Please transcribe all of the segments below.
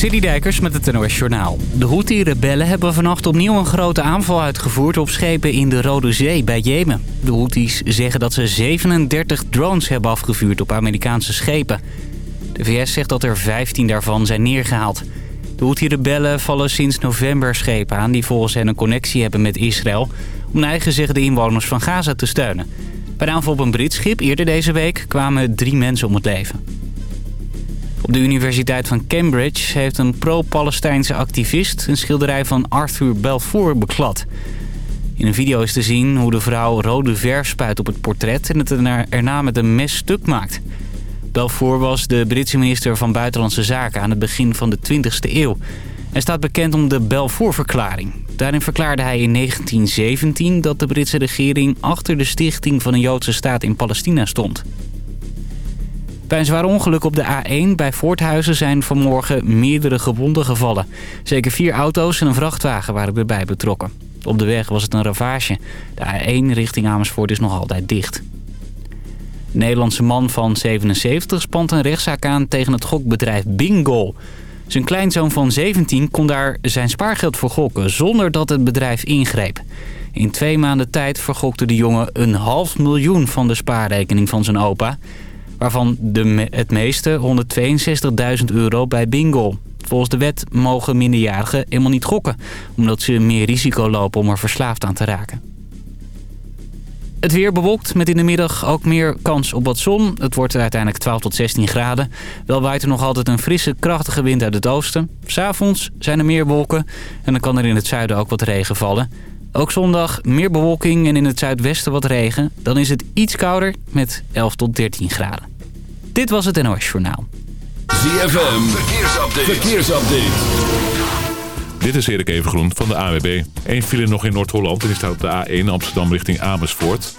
Dijkers met het NOS Journaal. De Houthi-rebellen hebben vannacht opnieuw een grote aanval uitgevoerd op schepen in de Rode Zee bij Jemen. De Houthis zeggen dat ze 37 drones hebben afgevuurd op Amerikaanse schepen. De VS zegt dat er 15 daarvan zijn neergehaald. De Houthi-rebellen vallen sinds november schepen aan die volgens hen een connectie hebben met Israël... om eigen de inwoners van Gaza te steunen. Bij de aanval op een Brits schip eerder deze week kwamen drie mensen om het leven. Op de Universiteit van Cambridge heeft een pro-Palestijnse activist... een schilderij van Arthur Balfour beklad. In een video is te zien hoe de vrouw rode verf spuit op het portret... en het erna met een mes stuk maakt. Balfour was de Britse minister van Buitenlandse Zaken aan het begin van de 20e eeuw. Hij staat bekend om de Balfour-verklaring. Daarin verklaarde hij in 1917 dat de Britse regering achter de stichting van een Joodse staat in Palestina stond. Bij een zwaar ongeluk op de A1 bij Voorthuizen zijn vanmorgen meerdere gewonden gevallen. Zeker vier auto's en een vrachtwagen waren erbij betrokken. Op de weg was het een ravage. De A1 richting Amersfoort is nog altijd dicht. Een Nederlandse man van 77 spant een rechtszaak aan tegen het gokbedrijf Bingo. Zijn kleinzoon van 17 kon daar zijn spaargeld voor gokken zonder dat het bedrijf ingreep. In twee maanden tijd vergokte de jongen een half miljoen van de spaarrekening van zijn opa waarvan de, het meeste 162.000 euro bij bingo. Volgens de wet mogen minderjarigen helemaal niet gokken... omdat ze meer risico lopen om er verslaafd aan te raken. Het weer bewolkt met in de middag ook meer kans op wat zon. Het wordt uiteindelijk 12 tot 16 graden. Wel waait er nog altijd een frisse, krachtige wind uit het oosten. S'avonds zijn er meer wolken en dan kan er in het zuiden ook wat regen vallen. Ook zondag meer bewolking en in het zuidwesten wat regen. Dan is het iets kouder met 11 tot 13 graden. Dit was het NOS Journaal. ZFM, verkeersupdate. verkeersupdate. Dit is Erik Evengroen van de AWB. Eén file nog in Noord-Holland en die staat op de A1 Amsterdam richting Amersfoort.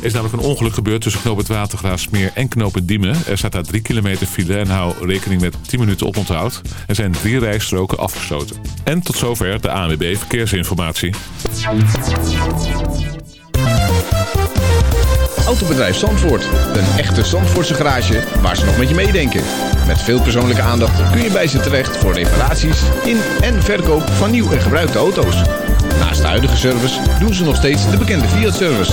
Er is namelijk een ongeluk gebeurd tussen knoop het Watergraafsmeer en knoop het Diemen. Er staat daar 3 kilometer file en hou rekening met 10 minuten oponthoud. Er zijn drie rijstroken afgesloten. En tot zover de ANWB Verkeersinformatie. Autobedrijf Zandvoort. Een echte Zandvoortse garage waar ze nog met je meedenken. Met veel persoonlijke aandacht kun je bij ze terecht voor reparaties in en verkoop van nieuw en gebruikte auto's. Naast de huidige service doen ze nog steeds de bekende Fiat-service.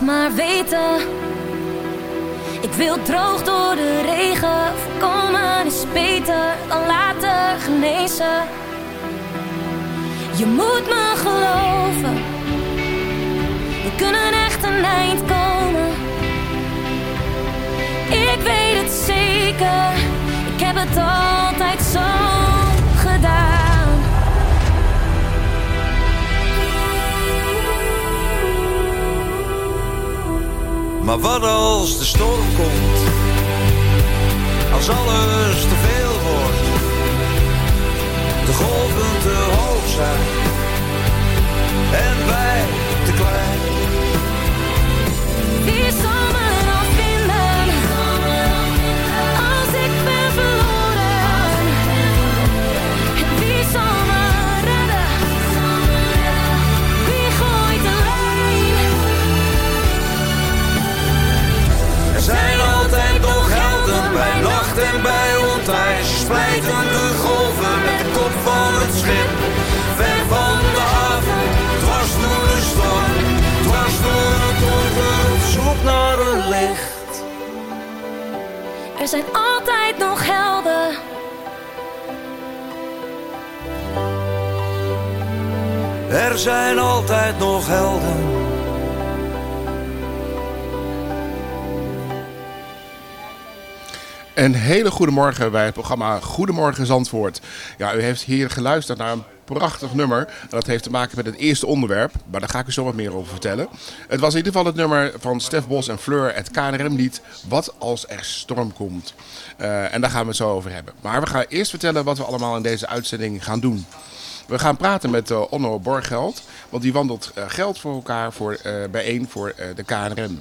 Maar weten. Ik wil droog door de regen. Voorkomen is beter dan laten genezen. Je moet me geloven. We kunnen echt een eind komen. Ik weet het zeker. Ik heb het altijd zo gedaan. Maar wat als de storm komt? Als alles te veel wordt, de golven te hoog zijn en wij te klein. Wie zal splijten de golven met de kop van het schip. Ver van de haven, dwars door de storm. Dwars door het donker, op zoek naar een licht. Er zijn altijd nog helden. Er zijn altijd nog helden. Een hele goede morgen bij het programma Goedemorgen Zandvoort. Ja, u heeft hier geluisterd naar een prachtig nummer. Dat heeft te maken met het eerste onderwerp, maar daar ga ik u zo wat meer over vertellen. Het was in ieder geval het nummer van Stef Bos en Fleur, het KNRM-lied Wat als er storm komt. Eh, en daar gaan we het zo over hebben. Maar we gaan eerst vertellen wat we allemaal in deze uitzending gaan doen. We gaan praten met eh, Onno Borgeld, want die wandelt eh, geld voor elkaar voor, bijeen voor de KNRM.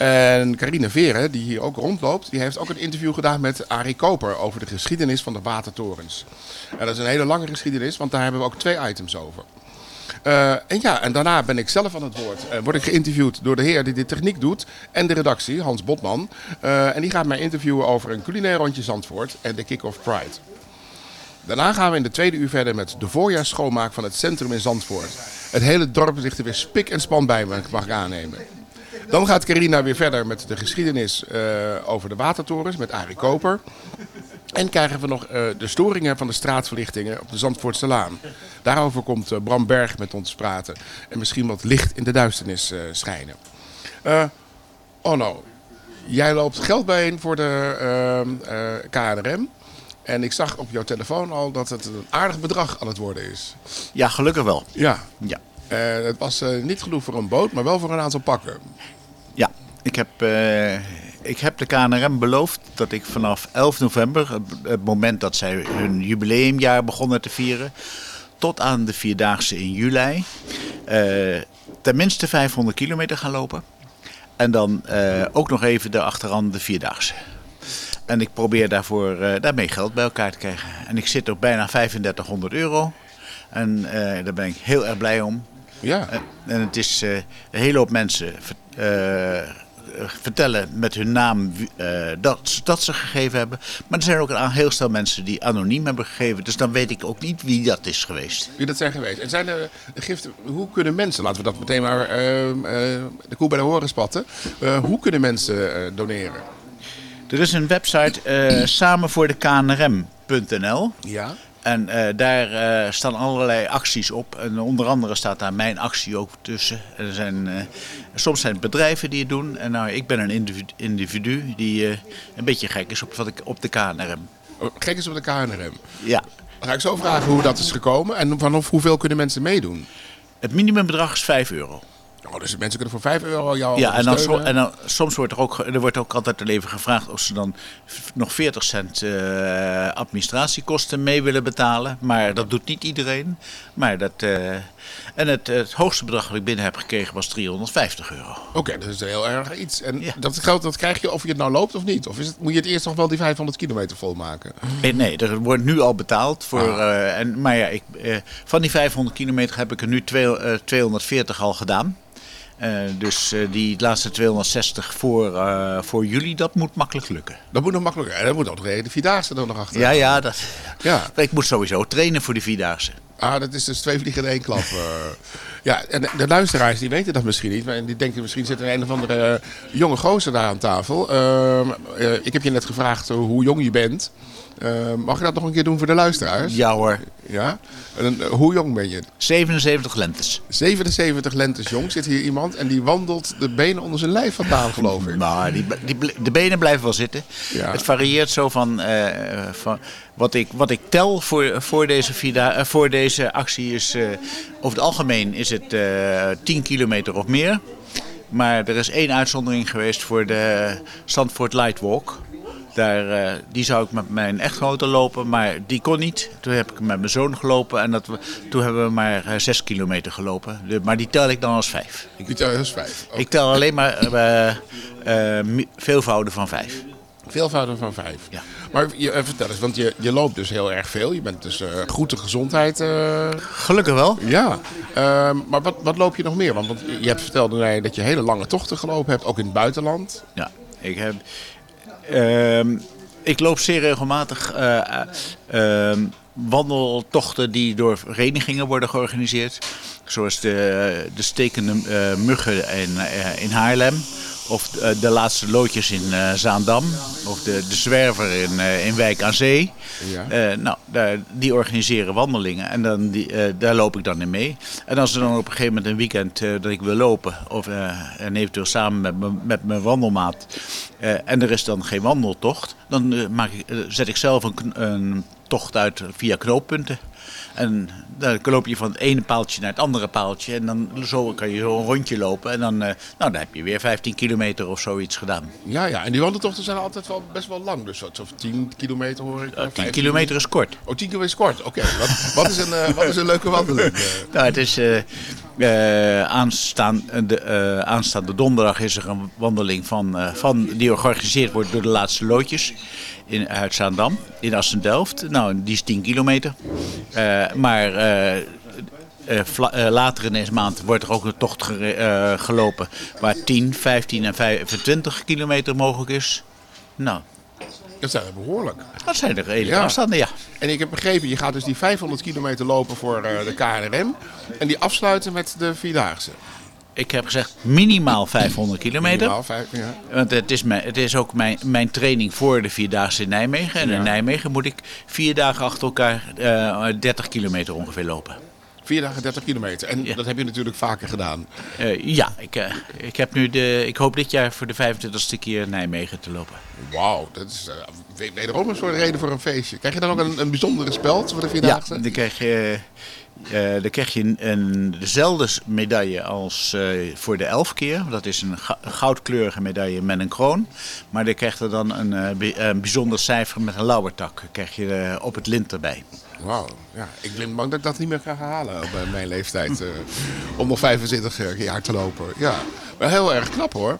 En Carine Veren, die hier ook rondloopt, die heeft ook een interview gedaan met Arie Koper over de geschiedenis van de watertorens. En dat is een hele lange geschiedenis, want daar hebben we ook twee items over. Eh, en ja, en daarna ben ik zelf aan het woord. Uh, word ik geïnterviewd door de heer die de techniek doet en de redactie, Hans Botman. Eh, en die gaat mij interviewen over een culinair rondje Zandvoort en de Kick-Off Pride. Daarna gaan we in de tweede uur verder met de voorjaarsschoonmaak van het centrum in Zandvoort. Het hele dorp ligt er weer spik en span bij, mag ik aannemen. Dan gaat Carina weer verder met de geschiedenis eh, over de watertorens met Arie Koper. En krijgen we nog eh, de storingen van de straatverlichtingen op de Zandvoortse Laan. Daarover komt eh, Bram Berg met ons praten. En misschien wat licht in de duisternis schijnen. Eh Onno, jij loopt geld bijeen voor de KNRM. En ik zag op jouw telefoon al dat het een aardig bedrag aan het worden is. Ja, gelukkig wel. Ja, Ja. het was niet genoeg voor een boot, maar wel voor een aantal pakken. Ik heb, eh, ik heb de KNRM beloofd dat ik vanaf 11 november, het, moment dat zij hun jubileumjaar begonnen te vieren, tot aan de Vierdaagse in juli, eh tenminste 500 kilometer gaan lopen. En dan eh, ook nog even erachteraan de Vierdaagse. En ik probeer daarvoor, daarmee geld bij elkaar te krijgen. En ik zit op bijna 3500 euro. En daar ben ik heel erg blij om. Ja, En- En het is een hele hoop mensen vertellen met hun naam eh, dat, ze- dat ze gegeven hebben. Maar er zijn ook een heel stel mensen die anoniem hebben gegeven. Dus dan weet ik ook niet wie dat is geweest. wie dat zijn geweest. En zijn er giften, hoe kunnen mensen, laten we dat meteen maar ehm, eh, de koe bij de horen spatten. Eh, hoe kunnen mensen eh, doneren? Er is een website eh samenvoordeknrm.nl. Ja. En eh, daar eh, staan allerlei acties op. En onder andere staat daar mijn actie ook tussen. En er zijn, eh, soms zijn het bedrijven die het doen. En nou, ik ben een individu, individu die een beetje gek is op, wat ik, op de KNRM. Oh, Gek is op de KNRM. Ja, Dan ga ik zo vragen hoe dat is gekomen en vanaf hoeveel kunnen mensen meedoen. het minimumbedrag is 5 euro. Oh, dus mensen kunnen voor 5 euro jou Ja, en, dan, so- en dan, soms wordt er ook, er wordt ook altijd even gevraagd of ze dan nog 40 cent eh, administratiekosten mee willen betalen. Maar dat doet niet iedereen. Maar dat, eh, en het, het hoogste bedrag dat ik binnen heb gekregen was 350 euro. Oké, dat is heel erg iets. En Ja. dat geld dat krijg je of je het nou loopt of niet? Of is het, moet je het eerst nog wel die 500 kilometer volmaken? Nee, nee, er wordt nu al betaald. Voor, Ah. eh, en, maar ja, ik, eh, van die 500 kilometer heb ik er nu twee- eh, 240 al gedaan. Eh, dus eh, die laatste 260 voor, eh, voor juli, dat moet makkelijk lukken. Dat moet nog makkelijker. En dan moet ook de Vierdaagse er nog achter. Ja, ja, dat, Ja. ik moet sowieso trainen voor die Vierdaagse. Ah, dat is dus twee vliegen in één klap. ja, en de, de luisteraars die weten dat misschien niet. Maar die denken misschien zit er een of andere jonge gozer daar aan tafel. Ehm, eh, ik heb je net gevraagd hoe jong je bent. Eh, mag je dat nog een keer doen voor de luisteraars? Ja hoor, Ja? En, eh, hoe jong ben je? 77 lentes. 77 lentes jong zit hier iemand en die wandelt de benen onder zijn lijf vandaan, geloof ik. Maar die, die, de benen blijven wel zitten. Ja. Het varieert zo van, eh, van wat, ik, wat ik tel voor, voor, deze, vida, voor deze actie is... over het algemeen is het eh 10 kilometer of meer. Maar er is één uitzondering geweest voor de Zandvoort Lightwalk. Daar, eh, die zou ik met mijn echtgenote lopen, maar die kon niet. Toen heb ik met mijn zoon gelopen en dat we, toen hebben we maar eh, zes kilometer gelopen. Maar die tel ik dan als vijf. Ik, Die tel is vijf. ik tel alleen maar eh, veelvouden van vijf. Veelvoud van vijf. Ja. Maar je, vertel eens, want je, je loopt dus heel erg veel. Je bent dus eh goed de gezondheid. eh, Gelukkig wel. ja. Ehm, maar wat, wat loop je nog meer? Want, want je hebt verteld dat je hele lange tochten gelopen hebt, ook in het buitenland. Ja, ik heb. Ehm, ik loop zeer regelmatig eh, eh, ehm, wandeltochten die door verenigingen worden georganiseerd. Zoals de, de stekende eh, muggen in, eh, in Haarlem. Of eh, de laatste loodjes in eh, Zaandam. Of de, de zwerver in, eh, in Wijk aan Zee. Ja. Nou, daar, die organiseren wandelingen en dan die, daar loop ik dan in mee. En als er dan op een gegeven moment een weekend dat ik wil lopen, of en eventueel samen met, mijn- met mijn wandelmaat, en er is dan geen wandeltocht, dan maak ik, zet ik zelf een, een tocht uit via knooppunten. En dan loop je van het ene paaltje naar het andere paaltje. En dan zo kan je zo een rondje lopen. En dan, eh, nou, dan heb je weer 15 kilometer of zoiets gedaan. Ja, ja. En die wandeltochten zijn altijd wel best wel lang. Dus zo'n 10 kilometer hoor ik. 10 kilometer is kort. Oh, 10 kilometer is kort. Oké. Wat, wat, is een, eh, wat is een leuke wandeling? Eh, Nou, het is eh, eh, aanstaan, de, eh, aanstaande donderdag is er een wandeling van, eh, van, die georganiseerd wordt door de laatste loodjes in uit Zaandam, in Assen-Delft. Nou, die is 10 kilometer. Eh, maar eh, eh, eh, later in deze maand wordt er ook een tocht eh, gelopen waar 10, 15 en 25 kilometer mogelijk is. Nou, dat zijn er behoorlijk. dat zijn er redelijke Ja. afstanden, ja. En ik heb begrepen, je gaat dus die 500 kilometer lopen voor eh, de KNRM. En die afsluiten met de Vierdaagse. Ik heb gezegd minimaal 500 kilometer. Minimaal vijf, ja. Want het is, mijn, het is ook mijn, mijn training voor de Vierdaagse in Nijmegen. En Ja. in Nijmegen moet ik vier dagen achter elkaar eh 30 kilometer ongeveer lopen. Vier dagen 30 kilometer. En Ja. dat heb je natuurlijk vaker gedaan. Eh, ja, ik, eh, ik, heb nu de, ik hoop dit jaar voor de 25ste keer Nijmegen te lopen. Wauw, dat is eh, we- wederom een soort reden voor een feestje. Krijg je dan ook een, een bijzondere speld voor de Vierdaagse? Ja, dan krijg je, eh, dan krijg je een, een- dezelfde medaille als eh, voor de elf keer. Dat is een goudkleurige medaille met een kroon. Maar dan krijg je dan een, eh, bij- een bijzonder cijfer met een lauwertak. Krijg je op het lint erbij. Wauw, ja. Ik ben bang dat ik dat niet meer ga halen op eh, mijn leeftijd. om nog 25 jaar te lopen. Ja, maar heel erg knap hoor.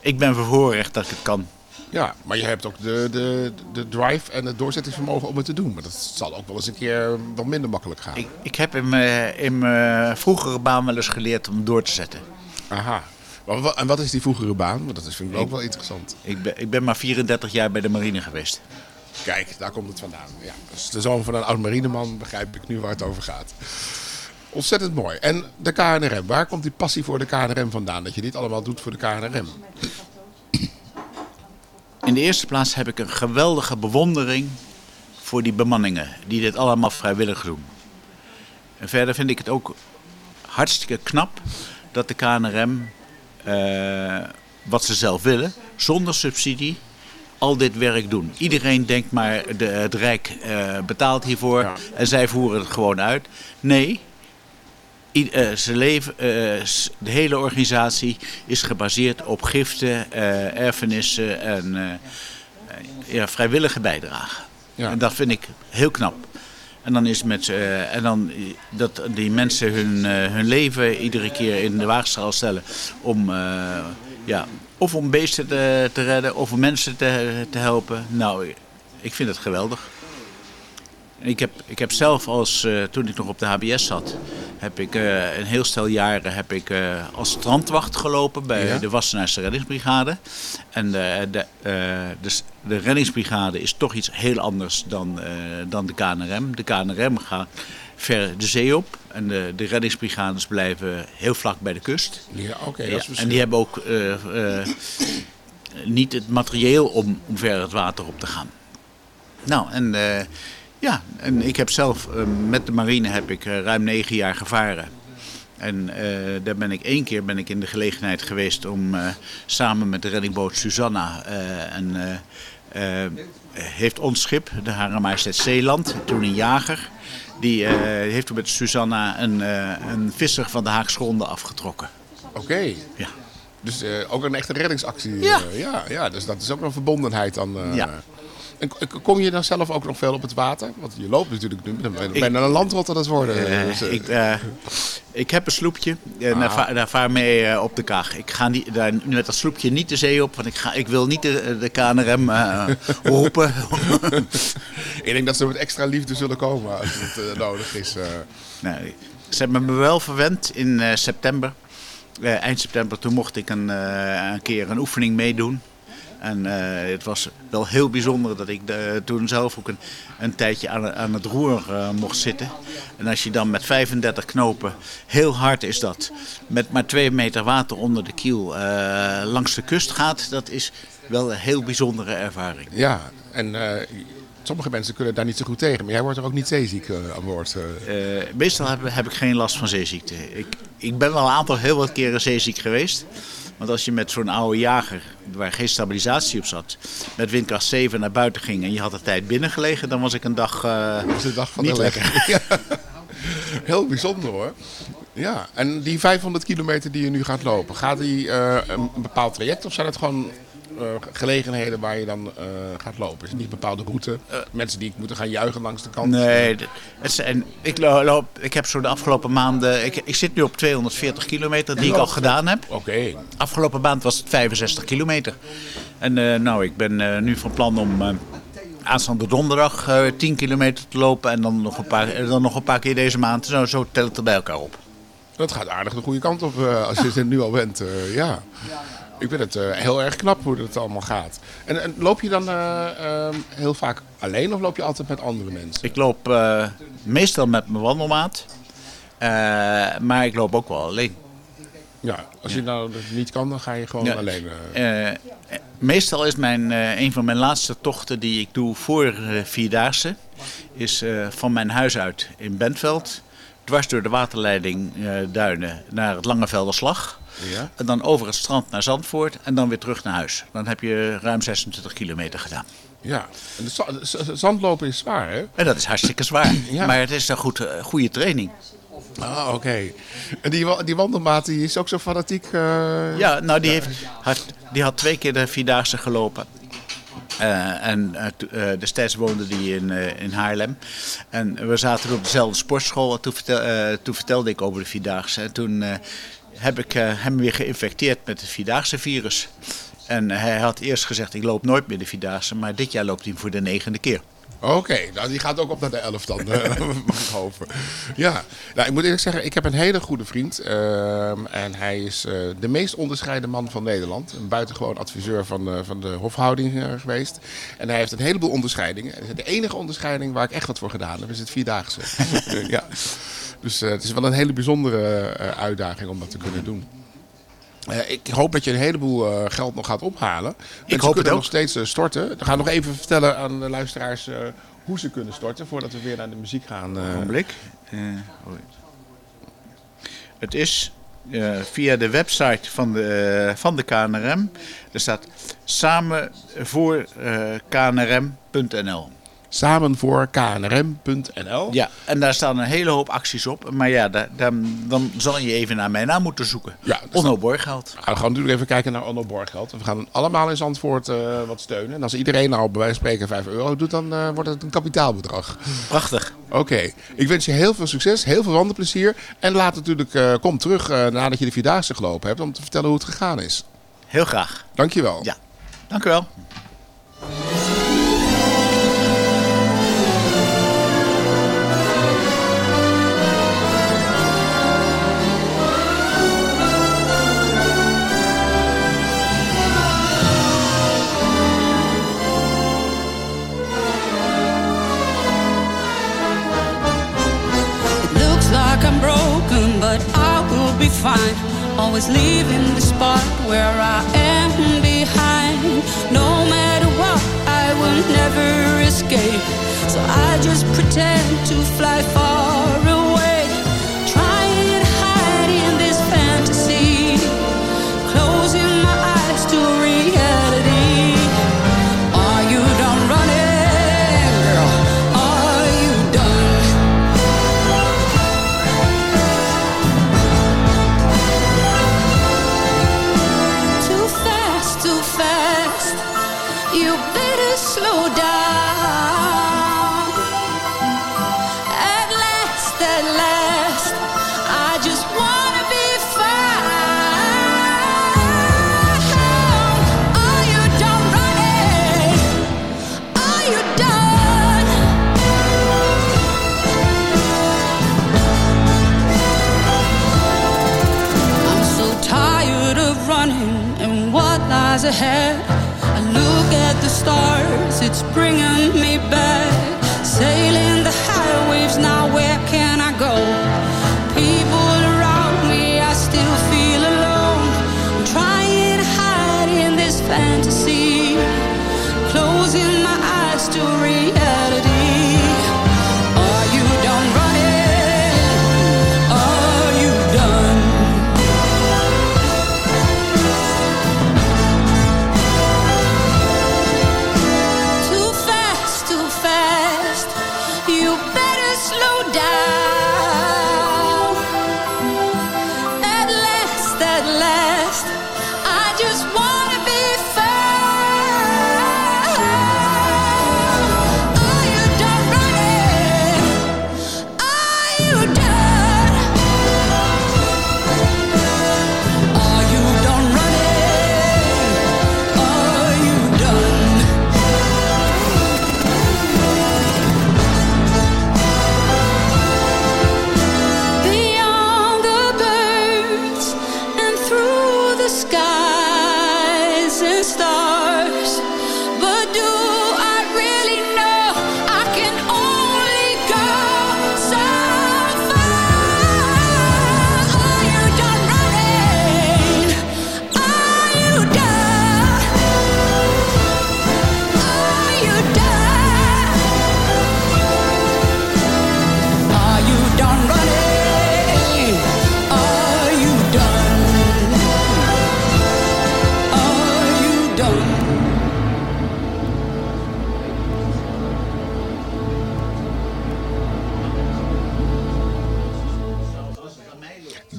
Ik ben vervoorrecht dat ik het kan. Ja, maar je hebt ook de, de, de drive en het doorzettingsvermogen om het te doen. Maar dat zal ook wel eens een keer wat minder makkelijk gaan. Ik, ik heb in mijn, in mijn vroegere baan wel eens geleerd om door te zetten. Aha. Maar en wat is die vroegere baan? Want dat is, vind ik ook wel interessant. Ik ben, ik ben maar 34 jaar bij de marine geweest. Kijk, daar komt het vandaan. Ja, dus de zoon van een oud marineman begrijp ik nu waar het over gaat. Ontzettend mooi. En de KNRM, waar komt die passie voor de KNRM vandaan? Dat je dit allemaal doet voor de KNRM? In de eerste plaats heb ik een geweldige bewondering voor die bemanningen die dit allemaal vrijwillig doen. En verder vind ik het ook hartstikke knap dat de KNRM, eh, wat ze zelf willen, zonder subsidie, al dit werk doen. Iedereen denkt maar, de, het Rijk eh, betaalt hiervoor en zij voeren het gewoon uit. Nee, I- eh, ze leven, eh, de hele organisatie is gebaseerd op giften, eh, erfenissen en ja, vrijwillige bijdrage. Ja. En dat vind ik heel knap. En dan is met, en dan dat die mensen hun, hun leven iedere keer in de waagschaal stellen om, ja, of om beesten te, te redden of om mensen te, te helpen. Nou, ik vind het geweldig. Ik heb, ik heb zelf als, eh, toen ik nog op de HBS zat, heb ik eh, een heel stel jaren heb ik, eh, als strandwacht gelopen bij Ja. de Wassenaarse reddingsbrigade. En de, de, de, s- de reddingsbrigade is toch iets heel anders dan, dan de KNRM. De KNRM gaat ver de zee op en de, de reddingsbrigades blijven heel vlak bij de kust. Ja, oké. dat Ja, is en die hebben ook niet het materieel om, om ver het water op te gaan. Nou, en ja, en ik heb zelf eh, met de marine heb ik eh, ruim negen jaar gevaren. En eh, daar ben ik één keer ben ik in de gelegenheid geweest om samen met de reddingboot Susanna eh, en heeft ons schip, de Hare Majesteit Zeeland, toen een jager, die heeft met Susanna een, een visser van de Haagse Ronde afgetrokken. Oké. Ja. Dus ook een echte reddingsactie. Ja. ja, ja, dus dat is ook een verbondenheid dan. eh. Ja. En kom je dan zelf ook nog veel op het water? Want je loopt natuurlijk nu. Dan ben je bijna een landrot aan het worden. Eh, Dus, eh, ik, eh, ik heb een sloepje. en daar, va- daar vaar mee eh, op de kaag. Ik ga niet, daar, met dat sloepje niet de zee op. Want ik, ga, ik wil niet de, de KNRM eh, roepen. ik denk dat ze met extra liefde zullen komen als het eh, nodig is. eh. Nee, ze hebben me wel verwend in eh, september. Eh, eind september, toen mocht ik een, eh, een keer een oefening meedoen. En eh, het was wel heel bijzonder dat ik eh, toen zelf ook een, een tijdje aan, aan het roer eh, mocht zitten. En als je dan met 35 knopen, heel hard is dat, met maar twee meter water onder de kiel langs de kust gaat, dat is wel een heel bijzondere ervaring. Ja, en sommige mensen kunnen daar niet zo goed tegen. Maar jij wordt er ook niet zeeziek aan boord. meestal heb, heb ik geen last van zeeziekte. Ik, ik ben wel een aantal heel wat keren zeeziek geweest. Want als je met zo'n oude jager, waar geen stabilisatie op zat, met windkracht 7 naar buiten ging en je had de tijd binnengelegen, dan was ik een dag, Dat is de dag van niet de lekker. Ja. Heel bijzonder hoor. Ja, en die 500 kilometer die je nu gaat lopen, gaat die eh, een bepaald traject of zijn het gewoon gelegenheden waar je dan eh, gaat lopen? Is het niet bepaalde route? Mensen die moeten gaan juichen langs de kant? Nee, het zijn, ik, lo- loop, ik heb zo de afgelopen maanden. Ik, ik zit nu op 240 kilometer die ik al gedaan heb. Oké. Afgelopen maand was het 65 kilometer. En eh, nou, ik ben eh, nu van plan om eh, aanstaande donderdag eh 10 kilometer te lopen. En dan nog een paar, eh, dan nog een paar keer deze maand. Zo, zo telt het er bij elkaar op. Dat gaat aardig de goede kant op eh, als je er nu al bent. eh, ja. Ik vind het eh, heel erg knap hoe het allemaal gaat. En, en loop je dan eh, ehm, heel vaak alleen of loop je altijd met andere mensen? Ik loop eh, meestal met mijn wandelmaat. Maar ik loop ook wel alleen. Ja, als je nou dat niet kan, dan ga je gewoon Ja. alleen. meestal is mijn, een van mijn laatste tochten die ik doe voor Vierdaagse... is van mijn huis uit in Bentveld... dwars door de waterleiding Duinen naar het Langevelderslag... Ja. En dan over het strand naar Zandvoort en dan weer terug naar huis. Dan heb je ruim 26 kilometer gedaan. Ja, en de zandlopen is zwaar, hè? En dat is hartstikke zwaar. Ja. Maar het is een goed, eh, goede training. Ah, oké. En die, die wandelmaat die is ook zo fanatiek. eh, Ja, nou die, heeft, had, die had twee keer de Vierdaagse gelopen. Eh, en eh, destijds woonde die in, in Haarlem. En we zaten op dezelfde sportschool. En toen, vertel, toen vertelde ik over de Vierdaagse. En toen heb ik eh, hem weer geïnfecteerd met het Vierdaagse virus. En hij had eerst gezegd, ik loop nooit meer de Vierdaagse. Maar dit jaar loopt hij voor de negende keer. Oké, nou die gaat ook op naar de elf dan, eh, hopen. Ja, nou, ik moet eerlijk zeggen, ik heb een hele goede vriend. en hij is eh, de meest onderscheiden man van Nederland. Een buitengewoon adviseur van, eh, van de hofhouding eh, geweest. En hij heeft een heleboel onderscheidingen. En de enige onderscheiding waar ik echt wat voor gedaan heb, is het Vierdaagse. Eh, ja. Dus eh, het is wel een hele bijzondere eh, uitdaging om dat te kunnen doen. Eh, ik hoop dat je een heleboel geld nog gaat ophalen. Mensen hoop het kunnen nog steeds storten. We gaan nog even vertellen aan de luisteraars hoe ze kunnen storten voordat we weer naar de muziek gaan. Een blik. Oh. het is via de website van de, van de KNRM. Er staat samen voor knrm.nl. Samen voor knrm.nl. Ja, en daar staan een hele hoop acties op. Maar ja, daar, dan, dan zal je even naar mijn naam moeten zoeken. Ja, Onno. Nou, we gaan natuurlijk even kijken naar Onno Borgeld. We gaan allemaal in Zandvoort eh, wat steunen. En als iedereen nou bij wijze van spreken 5 euro doet, dan eh, wordt het een kapitaalbedrag. Prachtig. Oké, ik wens je heel veel succes, heel veel wandelplezier. En laat natuurlijk, eh, kom terug nadat je de Vierdaagse gelopen hebt om te vertellen hoe het gegaan is. Heel graag. Dankjewel. Ja, dank u wel. Be fine. Always leaving the spot where I am behind. No matter what, I will never escape. So I just pretend to fly far away. Ahead. I look at the stars,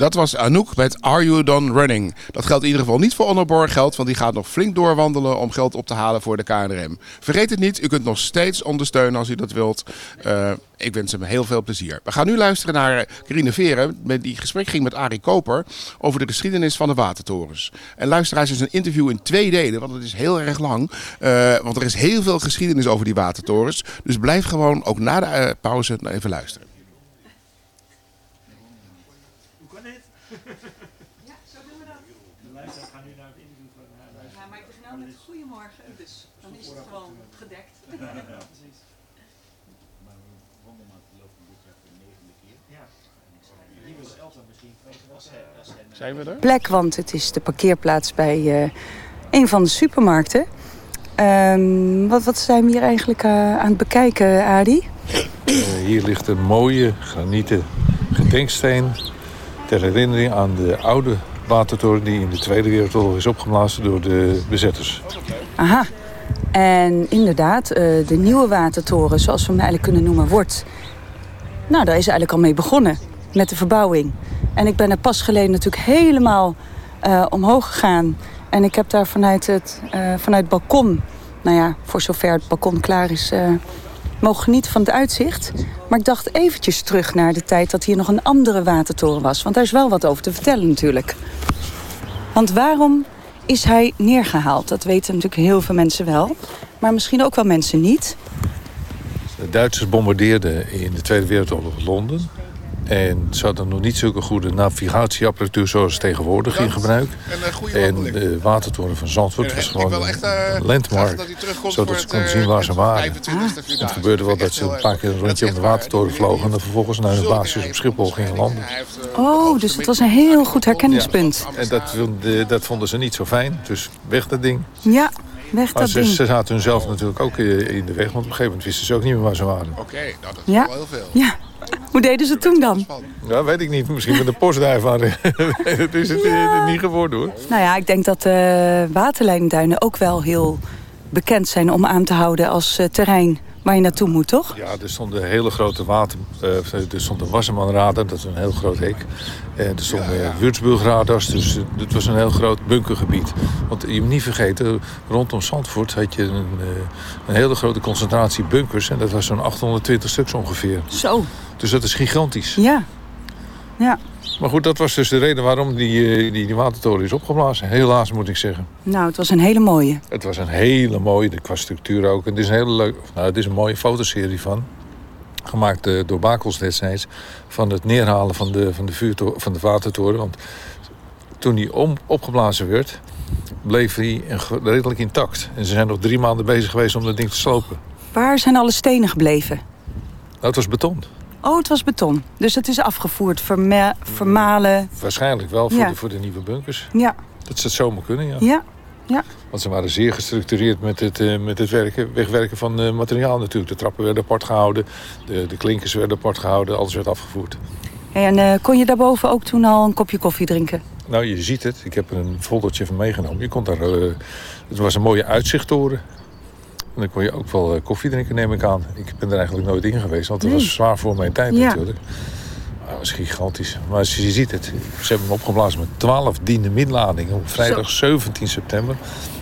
Dat was Anouk met Are You Done Running. Dat geldt in ieder geval niet voor Onno geld, want die gaat nog flink doorwandelen om geld op te halen voor de KNRM. Vergeet het niet, u kunt nog steeds ondersteunen als u dat wilt. Eh, ik wens hem heel veel plezier. We gaan nu luisteren naar Carine Veren, die gesprek ging met Arie Koper over de geschiedenis van de watertorens. En luisteraars is een interview in twee delen, want het is heel erg lang. Eh, want er is heel veel geschiedenis over die watertorens. Dus blijf gewoon ook na de eh, pauze even luisteren. Ja, maar ik begin nou met goedemorgen, dus dan is het gewoon gedekt. Zijn we er? plek, want het is de parkeerplaats bij eh, een van de supermarkten. Ehm, wat, wat zijn we hier eigenlijk eh, aan het bekijken, Adi? Eh, hier ligt een mooie granieten gedenksteen ter herinnering aan de oude watertoren die in de Tweede Wereldoorlog is opgeblazen door de bezetters. Aha. En inderdaad, eh, de nieuwe watertoren, zoals we hem eigenlijk kunnen noemen, wordt... Nou, daar is eigenlijk al mee begonnen, met de verbouwing. En ik ben er pas geleden natuurlijk helemaal eh, omhoog gegaan. En ik heb daar vanuit het, eh, vanuit balkon... Nou ja, voor zover het balkon klaar is... eh, mogen genieten van het uitzicht. Maar ik dacht eventjes terug naar de tijd dat hier nog een andere watertoren was. Want daar is wel wat over te vertellen natuurlijk. Want waarom is hij neergehaald? Dat weten natuurlijk heel veel mensen wel. Maar misschien ook wel mensen niet. De Duitsers bombardeerden in de Tweede Wereldoorlog Londen. En ze hadden nog niet zulke goede navigatieapparatuur zoals tegenwoordig in gebruik. En een goede En de watertoren van Zandvoort was gewoon echt, eh, een landmark. dat Zodat ze het, konden eh, zien waar ze waren. 25 uur Het gebeurde wel dat ze een paar keer een rondje om de watertoren vlogen... en dan vervolgens naar hun basis op Schiphol gingen landen. Oh, dus het was een heel goed herkenningspunt. En dat, dat vonden ze niet zo fijn. Dus weg dat ding. Ja, weg Maar dat ze, ding. ze zaten hun zelf natuurlijk ook eh, in de weg. Want op een gegeven moment wisten ze ook niet meer waar ze waren. Oké, nou dat Ja. ja. Hoe deden ze toen dan? Ja, weet ik niet. Misschien met de postduif waren. dat is het eh, niet geworden hoor. Nou ja, ik denk dat de waterleidingduinen ook wel heel bekend zijn om aan te houden als eh, terrein waar je naartoe moet, toch? Ja, er stond een hele grote water... eh, er stond een Wassermanradar, dat is een heel groot hek. En er stonden ja, Würzburgradars, dus eh, het was een heel groot bunkergebied. Want je moet niet vergeten, rondom Zandvoort had je een, eh, een hele grote concentratie bunkers. En dat was zo'n 820 stuks ongeveer. Zo. Dus dat is gigantisch. Ja. Ja. Maar goed, dat was dus de reden waarom die, eh, die, die watertoren is opgeblazen. Helaas moet ik zeggen. Nou, het was een hele mooie. Het was een hele mooie, qua structuur ook. Het is een hele leuk, nou, het is een mooie fotoserie van. Gemaakt eh, door Bakels destijds. Van het neerhalen van de, van de, vuurto- van de watertoren. Want toen die om, opgeblazen werd, bleef ge- redelijk intact. En ze zijn nog drie maanden bezig geweest om dat ding te slopen. Waar zijn alle stenen gebleven? Nou, het was beton. Oh, het was beton. Dus het is afgevoerd, verme- vermalen. Waarschijnlijk wel voor, Ja. de, voor de nieuwe bunkers. Ja. Dat zou zomaar kunnen, ja. Ja. Ja. Want ze waren zeer gestructureerd met het, eh, met het werken, wegwerken van eh, materiaal natuurlijk. De trappen werden apart gehouden, de, de klinkers werden apart gehouden, alles werd afgevoerd. En eh, kon je daarboven ook toen al een kopje koffie drinken? Nou, je ziet het. Ik heb er een foldertje van meegenomen. Je kon daar, eh, het was een mooie uitzichttoren. En dan kon je ook wel eh, koffie drinken, neem ik aan. Ik ben er eigenlijk nooit in geweest, want dat Nee. was zwaar voor mijn tijd Ja. natuurlijk. Maar dat was gigantisch. Maar je je ziet het. Ze hebben hem opgeblazen met 12 dynamietladingen op vrijdag 17 september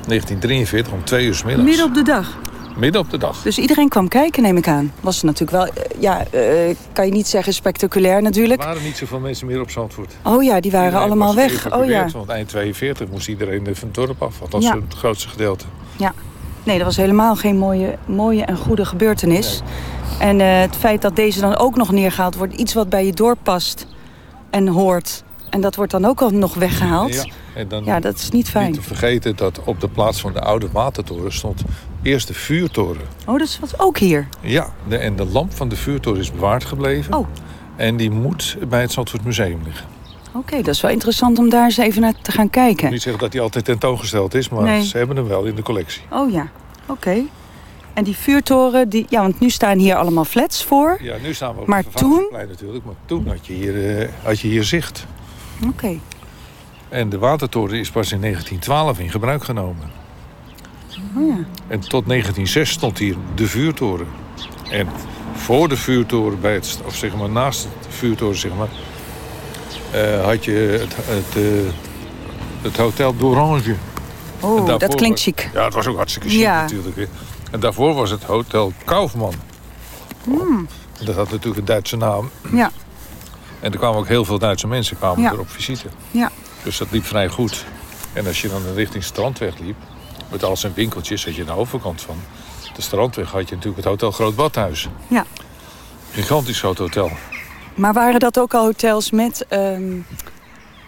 1943 om 2 uur 's middags. Midden op de dag. Midden op de dag. Dus iedereen kwam kijken, neem ik aan. Was natuurlijk wel, eh, ja, eh, kan je niet zeggen spectaculair natuurlijk. Er waren niet zoveel mensen meer op Zandvoort. Oh ja, die waren Iedereen allemaal was weg. Oh ja. Want eind 42 moest iedereen van het dorp af. Althans Ja. het grootste gedeelte. ja. Nee, dat was helemaal geen mooie, mooie en goede gebeurtenis. En eh, het feit dat deze dan ook nog neergehaald wordt, iets wat bij je dorp past en hoort. En dat wordt dan ook al nog weggehaald. Ja, en dan Ja, dat is niet fijn. Niet te vergeten dat op de plaats van de oude watertoren stond eerst de vuurtoren. Oh, dat was ook hier. Ja, de, en de lamp van de vuurtoren is bewaard gebleven. Oh. En die moet bij het Zandvoort Museum liggen. Oké, dat is wel interessant om daar eens even naar te gaan Ik kijken. wil niet zeggen dat die altijd tentoongesteld is, maar Nee. ze hebben hem wel in de collectie. Oh ja, oké. En die vuurtoren, die, ja, want nu staan hier allemaal flats voor. Ja, nu staan we op Maar het Vervaardigingsplein natuurlijk, maar toen had je hier, eh, had je hier zicht. Oké. En de watertoren is pas in 1912 in gebruik genomen. Oh ja. En tot 1906 stond hier de vuurtoren. En voor de vuurtoren, bij het, of zeg maar naast de vuurtoren, zeg maar, had je het, het, eh, het Hotel d'Orange. Oh, dat klinkt chic. Ja, het was ook hartstikke chic Ja. natuurlijk. hè. En daarvoor was het Hotel Kaufman. Hmm. Dat had natuurlijk een Duitse naam. Ja, En er kwamen ook heel veel Duitse mensen kwamen Ja. er op visite. ja. Dus dat liep vrij goed. En als je dan richting Strandweg liep, met al zijn winkeltjes, zat je aan de overkant van de Strandweg, had je natuurlijk het Hotel Groot Badhuis. Ja. Gigantisch groot hotel. Maar waren dat ook al hotels met ehm,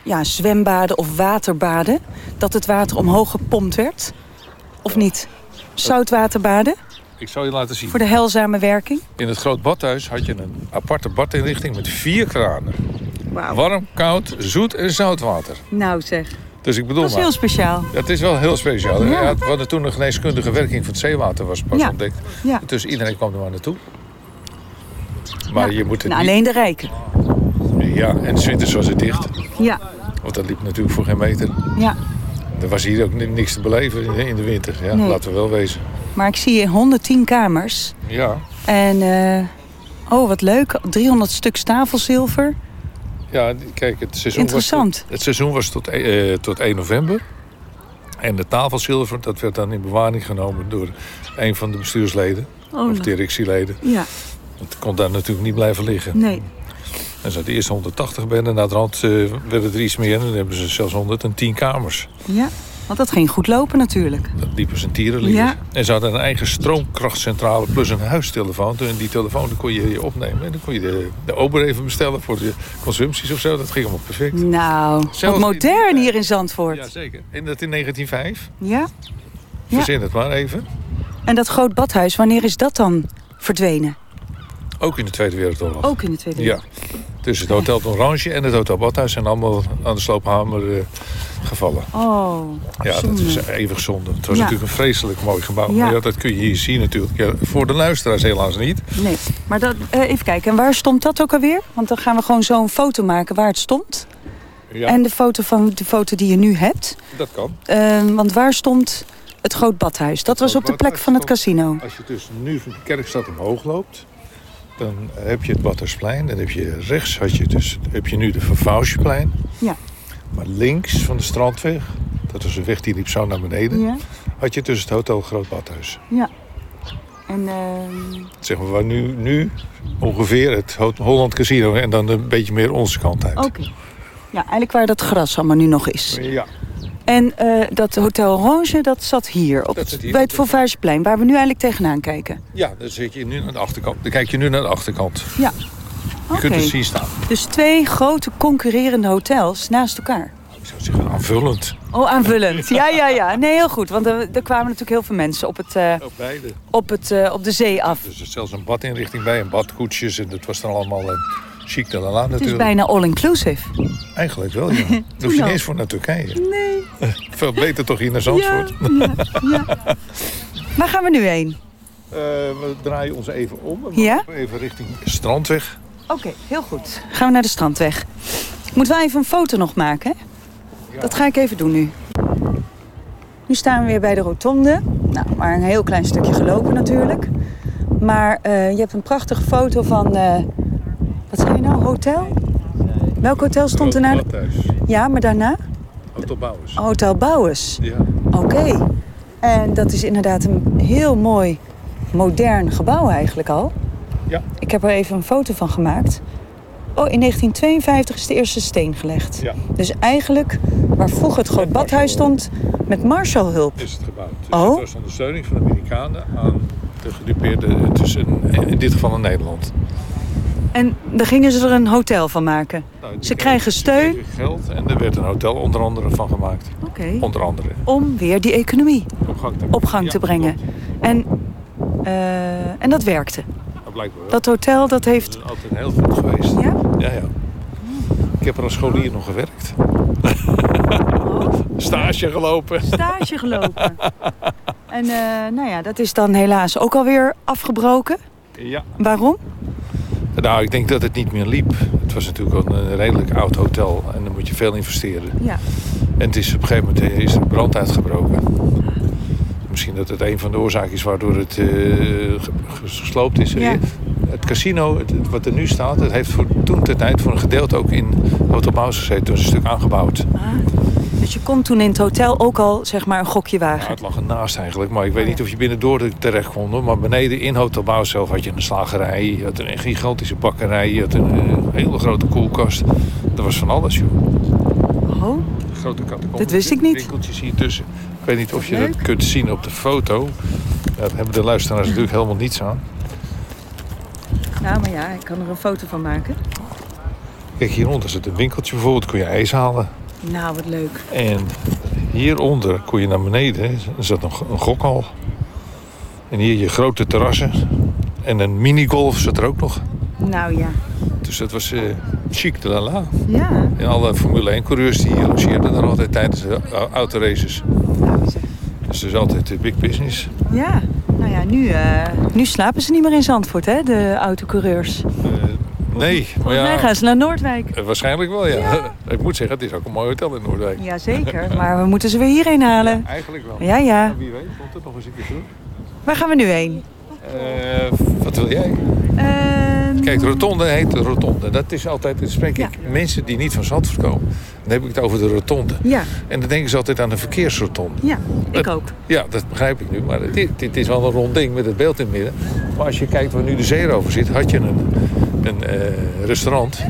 ja, zwembaden of waterbaden? Dat het water omhoog gepompt werd? Of niet? Zoutwaterbaden Ik zal je laten zien. voor de heilzame werking? In het Groot Badhuis had je een aparte badinrichting met vier kranen. Warm, koud, zoet en zoutwater. Nou zeg, Dus ik bedoel dat is maar, heel speciaal. Ja, het is wel heel speciaal. Ja. Ja. we hadden toen een geneeskundige werking van het zeewater was pas Ja. ontdekt. Ja. Dus iedereen kwam er maar naartoe. Maar je moet het Nou, niet... alleen de rijken. Ja, en 's winters was het dicht. Ja, Want dat liep natuurlijk voor geen meter. ja. Er was hier ook ni- niks te beleven in de- in de winter. Ja, Nee. Laten we wel wezen. Maar ik zie hier 110 kamers. Ja, En, eh, oh wat leuk, 300 stuks tafelzilver. ja kijk, het seizoen, was Interessant. tot, het seizoen was tot, eh, tot 1 november. En de tafelzilver, dat werd dan in bewaring genomen door een van de bestuursleden. Oh, of directieleden. Ja, Het kon daar natuurlijk niet blijven liggen. nee. En ze hadden eerst 180 bedden. Na de rand eh, werden er iets meer. En dan hebben ze zelfs 110 kamers. Ja, want dat ging goed lopen natuurlijk. Dat liepen zijn tierenlieren. Ja. En ze hadden een eigen stroomkrachtcentrale plus een huistelefoon. En die telefoon die kon je opnemen. En dan kon je de, de ober even bestellen voor de consumpties of zo. Dat ging allemaal perfect. Nou, wat Zelfs modern hier in Zandvoort. Jazeker. En dat in 1905. Ja? Ja. Verzin het maar even. En dat groot badhuis, wanneer is dat dan verdwenen? Ook in de Tweede Wereldoorlog. Ook in de Tweede Ja. Dus het Hotel Orange en het Hotel Badhuis zijn allemaal aan de sloophamer eh, gevallen. Oh, Ja, dat is eeuwig zonde. Het was Ja. natuurlijk een vreselijk mooi gebouw. Ja. Maar ja, dat kun je hier zien natuurlijk. Ja, voor de luisteraars helaas niet. Nee, maar dat, eh, even kijken. En waar stond dat ook alweer? Want dan gaan we gewoon zo een foto maken waar het stond. Ja, En de foto van de foto die je nu hebt. dat kan. Eh, want waar stond het Groot Badhuis. Dat was op de plek van het casino. Als je dus nu van de Kerkstad omhoog loopt, dan heb je het Badhuisplein. Dan heb je rechts had je dus, heb je nu de Vervausjeplein. Ja. Maar links van de Strandweg, dat was een weg die liep zo naar beneden, Ja. had je dus het Hotel Groot Badhuis. Ja. En ehm, Zeg maar waar nu, nu ongeveer het Ho- Holland Casino en dan een beetje meer onze kant uit. oké. Ja, eigenlijk waar dat gras allemaal nu nog is. Ja. En eh, dat Hotel Orange, dat zat hier, op Dat het, zit hier. bij het Fauvageplein, waar we nu eigenlijk tegenaan kijken. Ja, dan zit je nu naar de achterkant. Dan kijk je nu naar de achterkant. Ja. Je kunt het zien staan. Dus twee grote concurrerende hotels naast elkaar. Ik zou zeggen aanvullend. Oh, aanvullend. Ja, ja, ja. Nee, heel goed. Want er, er kwamen natuurlijk heel veel mensen op, het, eh, Op beide. op, het, eh, op de zee af. Dus er zit zelfs een badinrichting bij en badkoetsjes. En dat was dan allemaal chic de la la Het is natuurlijk. bijna all-inclusive. Eigenlijk wel, ja. Daar hoef je niet eens voor naar Turkije. Nee. Veel beter toch hier naar Zandvoort. Ja, ja, ja. Waar gaan we nu heen? Eh, we draaien ons even om. en we Ja? Even richting Strandweg. Oké, heel goed. Gaan we naar de strandweg. Ik moet wel even een foto nog maken, hè? Dat ga ik even doen nu. Nu staan we weer bij de rotonde. Nou, maar een heel klein stukje gelopen natuurlijk. Maar eh, je hebt een prachtige foto van... eh, wat zei je nou? Hotel? Welk hotel stond er na? Badhuis. Ja, maar daarna? Hotel Bouwers. Hotel Bouwers. Ja. Oké. En dat is inderdaad een heel mooi, modern gebouw eigenlijk al. Ja. Ik heb er even een foto van gemaakt. Oh, in 1952 is de eerste steen gelegd. Ja. Dus eigenlijk, waar vroeger het groot badhuis stond, met Marshallhulp. Is het gebouwd. Dus Oh. het was ondersteuning van de Amerikanen aan de gedupeerde, tussen, in dit geval in Nederland. En daar gingen ze er een hotel van maken. Nou, Ze krijgen steun kregen geld en er werd een hotel onder andere van gemaakt. Oké. Onder andere. om weer die economie Op gang te, op gang Ja, te brengen. En, eh, en dat werkte. Blijkbaar wel. Dat hotel, dat heeft... Dat is altijd heel goed geweest. Ja? Ja, ja. Ik heb er als scholier nog gewerkt. Stage gelopen. stage gelopen. En eh, nou ja, dat is dan helaas ook alweer afgebroken. Ja. Waarom? Nou, ik denk dat het niet meer liep. Het was natuurlijk een redelijk oud hotel en dan moet je veel investeren. Ja. En het is op een gegeven moment eh, is er brand uitgebroken. Misschien dat het een van de oorzaken is waardoor het eh, ge- gesloopt is. Ja. Het casino, het, het wat er nu staat, het heeft voor, toen de tijd voor een gedeelte ook in Hotel Maus gezeten. Toen is een stuk aangebouwd. Dus je kon toen in het hotel ook al zeg maar een gokje wagen. het lag ernaast eigenlijk, maar ik weet Oh, niet of je binnendoor terecht kon. hoor. Maar beneden in Hotel Bouw zelf had je een slagerij, je had een gigantische bakkerij, je had een eh, hele grote koelkast. Er was van alles, joh. Oh, Grote catacombe. Dit wist ik niet. Winkeltjes hier tussen. Ik weet niet of je Leuk. dat kunt zien op de foto. Ja, daar hebben de luisteraars natuurlijk helemaal niets aan. nou maar ja, ik kan er een foto van maken. Kijk, hieronder zit een winkeltje bijvoorbeeld, kon je ijs halen. Nou, wat leuk. En hieronder kon je naar beneden, er zat een, een gokhal. En hier je grote terrassen. En een minigolf zat er ook nog. Nou ja. Dus dat was eh chic de la la. Ja. En alle Formule 1-coureurs die logeerden er altijd tijdens de au- autoraces. Dus het is altijd eh, big business. Ja. Nou ja, nu, eh, nu slapen ze niet meer in Zandvoort, hè, de autocoureurs. Nee, maar Volgens mij ja, gaan ze naar Noordwijk. eh, waarschijnlijk wel ja. Ik moet zeggen, het is ook een mooi hotel in Noordwijk. Jazeker, maar we moeten ze weer hierheen halen. Eigenlijk wel. Ja, ja. Wie weet, komt het nog eens een keer terug. Waar gaan we nu heen? Eh, wat wil jij? Ehm, Kijk, de rotonde heet de rotonde. Dat is altijd, dan spreek ik mensen die niet van Zandvoort komen. Dan heb ik het over de rotonde. Ja. En dan denken ze altijd aan de verkeersrotonde. Ja, ik ook. Ja, dat begrijp ik nu. Maar dit, dit is wel een rond ding met het beeld in het midden. Maar als je kijkt waar nu de zeerover zit, had je een, een eh, restaurant.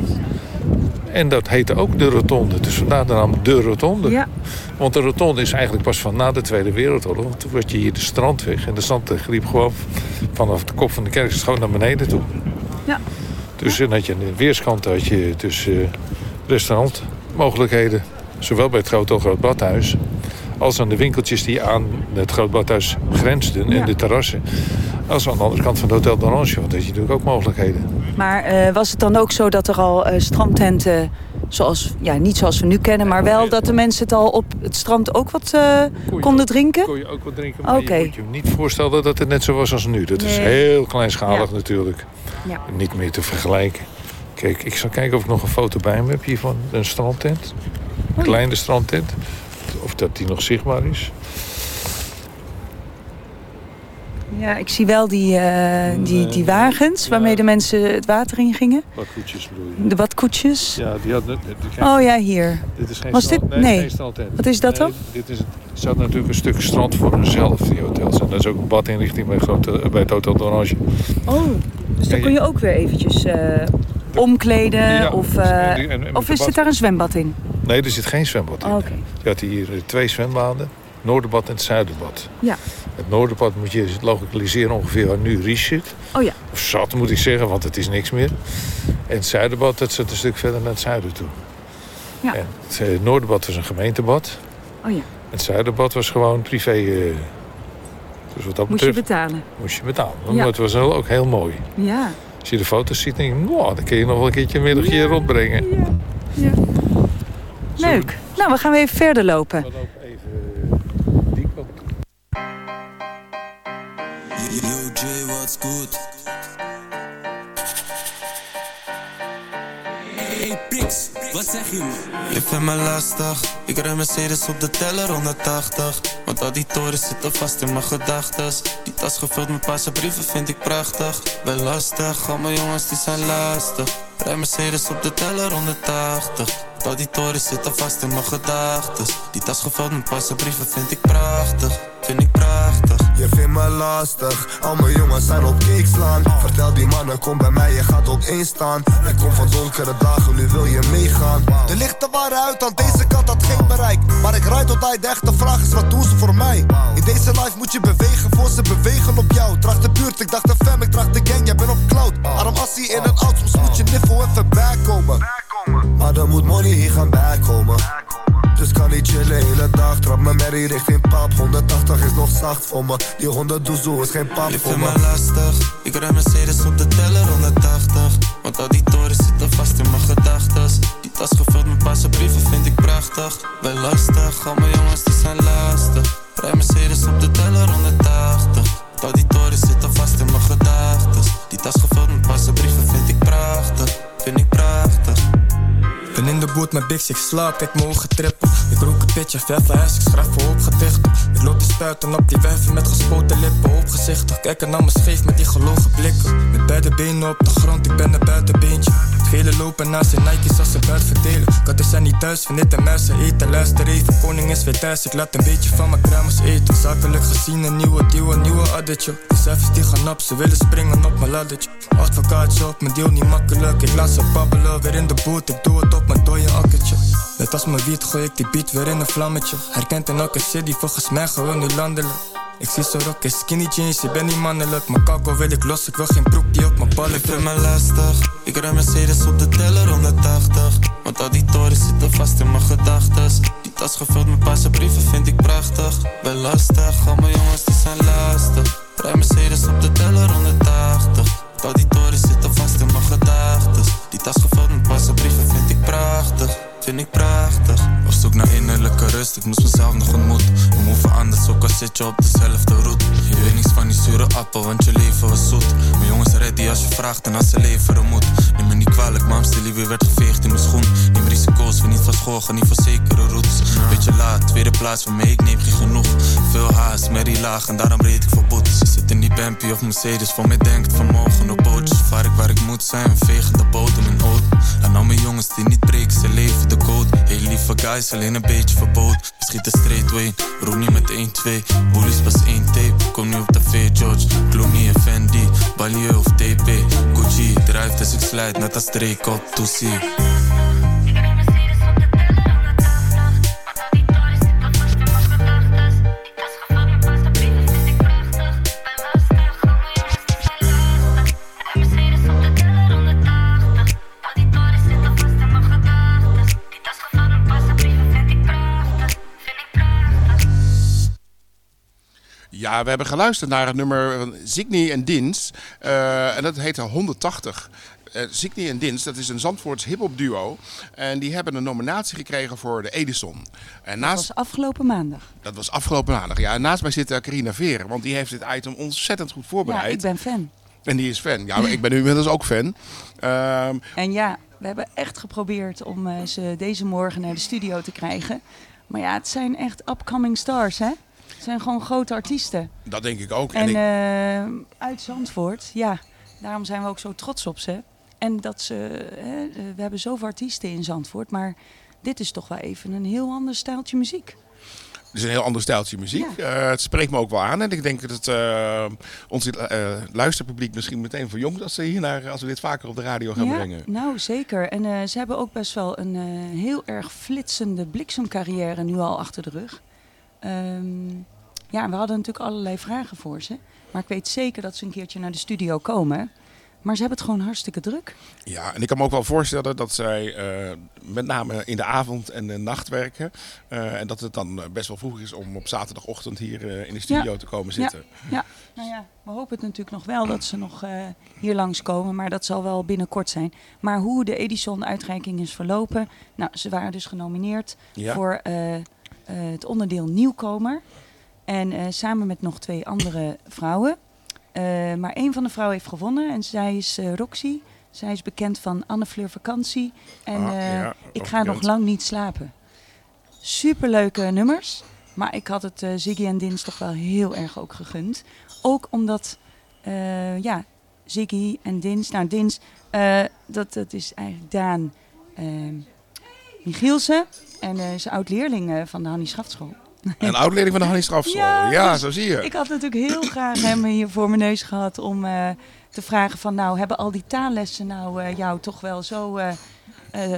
En dat heette ook de rotonde. Dus vandaar de naam de rotonde. Ja. Want de rotonde is eigenlijk pas van na de Tweede Wereldoorlog. Want toen werd je hier de strandweg. En de strandweg liep gewoon vanaf de kop van de kerk gewoon naar beneden toe. Ja. Dus dan had je aan de weerskant had je dus eh, restaurantmogelijkheden. Zowel bij het Groot Groot Badhuis als aan de winkeltjes die aan het Groot Badhuis grensden en Ja. de terrassen. Als aan de andere kant van het Hotel d'Orange, want daar heb je natuurlijk ook mogelijkheden. Maar eh, was het dan ook zo dat er al eh, strandtenten, zoals, ja, niet zoals we nu kennen, maar wel dat de mensen het al op het strand ook wat eh, konden drinken? Kon je ook wat drinken, maar je moet je niet voorstellen dat het net zo was als nu. Dat is heel kleinschalig natuurlijk. Ja. Niet meer te vergelijken. Kijk, ik zal kijken of ik nog een foto bij me heb hier van een strandtent. Een kleine strandtent. Of dat die nog zichtbaar is. Ja, ik zie wel die, eh, die, die wagens waarmee de mensen het water in gingen. Badkoetjes bedoel je? De badkoetjes. Ja, die had... Die, Oh ja, hier. Dit is geen Was strand- dit? Nee, Nee. geen strandtent. Wat is dat Nee, dan? Dit is, er zat natuurlijk een stuk strand voor hunzelf, die hotels. En dat is ook een badinrichting bij, grote, bij het Hotel d'Orange. Oh, dus dan kon je ook weer eventjes eh, omkleden Ja, of, dus- eh, en die- en- en met of is dit daar een zwembad in? Nee, er zit geen zwembad in. Oh. Je had hier eh, twee zwembaden. Noorderbad en het Zuiderbad. Ja. Het Noorderbad moet je lokaliseren ongeveer waar nu Ries zit. Oh ja. Of zat moet ik zeggen, want het is niks meer. En het Zuiderbad, dat zit een stuk verder naar het zuiden toe. Ja. En het eh, Noorderbad was een gemeentebad. Oh ja. Het Zuiderbad was gewoon privé. eh, dus wat dat Moest je betalen? moest je betalen. Ja. Maar het was wel ook heel mooi. Ja. Als je de foto's ziet, denk je, nou, dan kun je nog wel een keertje een middagje rondbrengen. ja. Leuk. Nou, we gaan weer even verder lopen. Yo Jay, what's good? Hey Pix, wat zeg je man? Je vindt me lastig, ik rij Mercedes op de teller 180 Want al die torens zitten vast in mijn gedachtes Die tas gevuld met paarse brieven vind ik prachtig Wel lastig, al mijn jongens die zijn lastig Rij Mercedes op de teller 180 Want al die zitten vast in mijn gedachtes Die tas gevuld met paarse brieven vind ik prachtig Vind ik prachtig Je vindt me lastig, al mijn jongens zijn op kick slaan. Vertel die mannen, kom bij mij, je gaat op één staan. Ik kom van donkere dagen, nu wil je meegaan. De lichten waren uit, aan deze kant had geen bereik. Maar ik rijd tot hij de echte vraag is, wat doen ze voor mij? In deze life moet je bewegen, voor ze bewegen op jou. Draag de buurt, ik dacht de fam, ik draag de gang, jij bent op cloud. Arm assie in een oud, moet je niffel even bijkomen. Maar dan moet money hier gaan bijkomen dus kan niet chillen hele dag. Trap me merrie richting pap. 180 is nog zacht voor me. Die 100 doezoe is geen pap Je voor me me. lastig, ik rij Mercedes op de teller 180 Want al die torens zitten vast in mijn gedachtes. Die tas gevuld met paarse brieven vind ik prachtig. Wel lastig, al mijn jongens die zijn lastig. Rij Mercedes op de teller 180 Want al die torens zitten vast in mijn gedachtes. Die tas gevuld met paarse brieven vind ik prachtig in de boot met Bix, ik slaap, kijk mijn ogen trippen. Ik rook een pitje, huis, ik schrijf voor opgedichten. Ik loop te spuiten op die wijven met gespoten lippen, opgezichtig. Kijken naar me scheef met die gelogen blikken. Met beide benen op de grond, ik ben een buitenbeentje. Velen lopen naast zijn Nike's als ze buit verdelen. Katten zijn niet thuis, van dit en muizen eten. Luister even, koning is weer thuis, ik laat een beetje van mijn kruimers eten. Zakelijk gezien een nieuwe deal, een nieuwe addertje. De die gaan op, ze willen springen op mijn laddertje. Advocaatje op mijn deal niet makkelijk, ik laat ze babbelen. Weer in de boot, ik doe het op mijn dode akkertje. Net als mijn wiet gooi ik die beat weer in een vlammetje. Herkent in elke city, volgens mij gewoon nu landelijk. Ik zie zo rock skinny jeans, je bent niet mannelijk. Mijn kakko wil ik los, ik wil geen broek die op mijn ballen Ik vind me lastig, ik rij Mercedes op de teller 180 Want al die torens zitten vast in mijn gedachtes Die tas gevuld met paarse brieven vind ik prachtig Wel lastig, al mijn jongens die zijn lastig Rij Mercedes op de teller 180 Want al die zitten vast in mijn gedachtes Die tas gevuld met paarse brieven vind ik prachtig Vind ik prachtig. Op zoek naar innerlijke rust, ik moest mezelf nog ontmoeten. We moeven anders, ook al zit je op dezelfde route. Je weet niks van die zure appel, want je leven was zoet. Mijn jongens ready als je vraagt en als ze leveren moet. Neem me niet kwalijk, maar weer werd geveegd in mijn schoen. Neem risico's, we niet van school, ga niet voor zekere routes. Beetje laat, tweede plaats voor mij, ik neem geen genoeg. Veel haast, merrie laag en daarom reed ik voor boetes. Zit in die Bampi of Mercedes, voor mij denkt vermogen op bootjes. Vaar ik waar ik moet zijn, vegen de bodem in oud En al mijn jongens die niet breken, ze leven de code. Heel lieve guys, alleen een beetje verbood We schieten straight way, roep niet met 1-2 Bullies pas 1 tape, kom nu op tv George. Clooney en Balieu of TP Gucci, drijft als ik slijt, net als Drake op Toesie Ja, we hebben geluisterd naar het nummer van Zigny en Dins. eh, en dat heette 180. Eh Zigny en Dins, dat is een Zandvoorts hip-hop duo. En die hebben een nominatie gekregen voor de Edison. En Dat naast, was afgelopen maandag. dat was afgelopen maandag. Ja, en naast mij zit eh, Carina Veren, want die heeft dit item ontzettend goed Ja, voorbereid. ik ben fan. En die is fan. Ja, ik ben nu inmiddels ook fan. Ehm, En ja, we hebben echt geprobeerd om eh, ze deze morgen naar de studio te krijgen. Maar ja, het zijn echt upcoming stars, hè? Het zijn gewoon grote artiesten. Dat denk ik ook. En, En, ik, eh, uit Zandvoort, ja, daarom zijn we ook zo trots op ze. En dat ze, hè, eh, we hebben zoveel artiesten in Zandvoort, maar dit is toch wel even een heel ander stijltje muziek. het is een heel ander stijltje muziek. Eh, het spreekt me ook wel aan. En ik denk dat het eh, ons luisterpubliek misschien meteen verjongt als, ze hiernaar, als we dit vaker op de radio gaan ja, brengen. nou zeker. En ze hebben ook best wel een heel erg flitsende bliksemcarrière nu al achter de rug. Ehm, ja, we hadden natuurlijk allerlei vragen voor ze. Maar ik weet zeker dat ze een keertje naar de studio komen. Maar ze hebben het gewoon hartstikke druk. Ja, en ik kan me ook wel voorstellen dat zij eh, met name in de avond en de nacht werken. Eh, en dat het dan best wel vroeg is om op zaterdagochtend hier eh, in de studio Ja. te komen Ja, zitten. Ja, nou ja, we hopen het natuurlijk nog wel dat ze nog hier langskomen, maar dat zal wel binnenkort zijn. Maar hoe de Edison-uitreiking is verlopen, nou, ze waren dus genomineerd Ja. voor het onderdeel nieuwkomer. En eh, samen met nog twee andere vrouwen. Eh, maar één van de vrouwen heeft gewonnen en zij is eh, Roxy. Zij is bekend van Anne Fleur Vakantie. En Ah, eh, ja, ik ga nog lang niet slapen. Superleuke nummers. Maar ik had het eh, Ziggy en Dins toch wel heel erg ook gegund. Ook omdat, eh, ja, Ziggy en Dins... Nou, Dins, eh, dat, dat is eigenlijk Daan eh, Michielsen. En eh is oud-leerling van de Hannie Schaftschool. Een oud-leerling van de Hannie Strafschool. Ja, dus zo zie je. Ik had natuurlijk heel graag hem hier voor mijn neus gehad om eh, te vragen van... nou, hebben al die taallessen nou eh, jou toch wel zo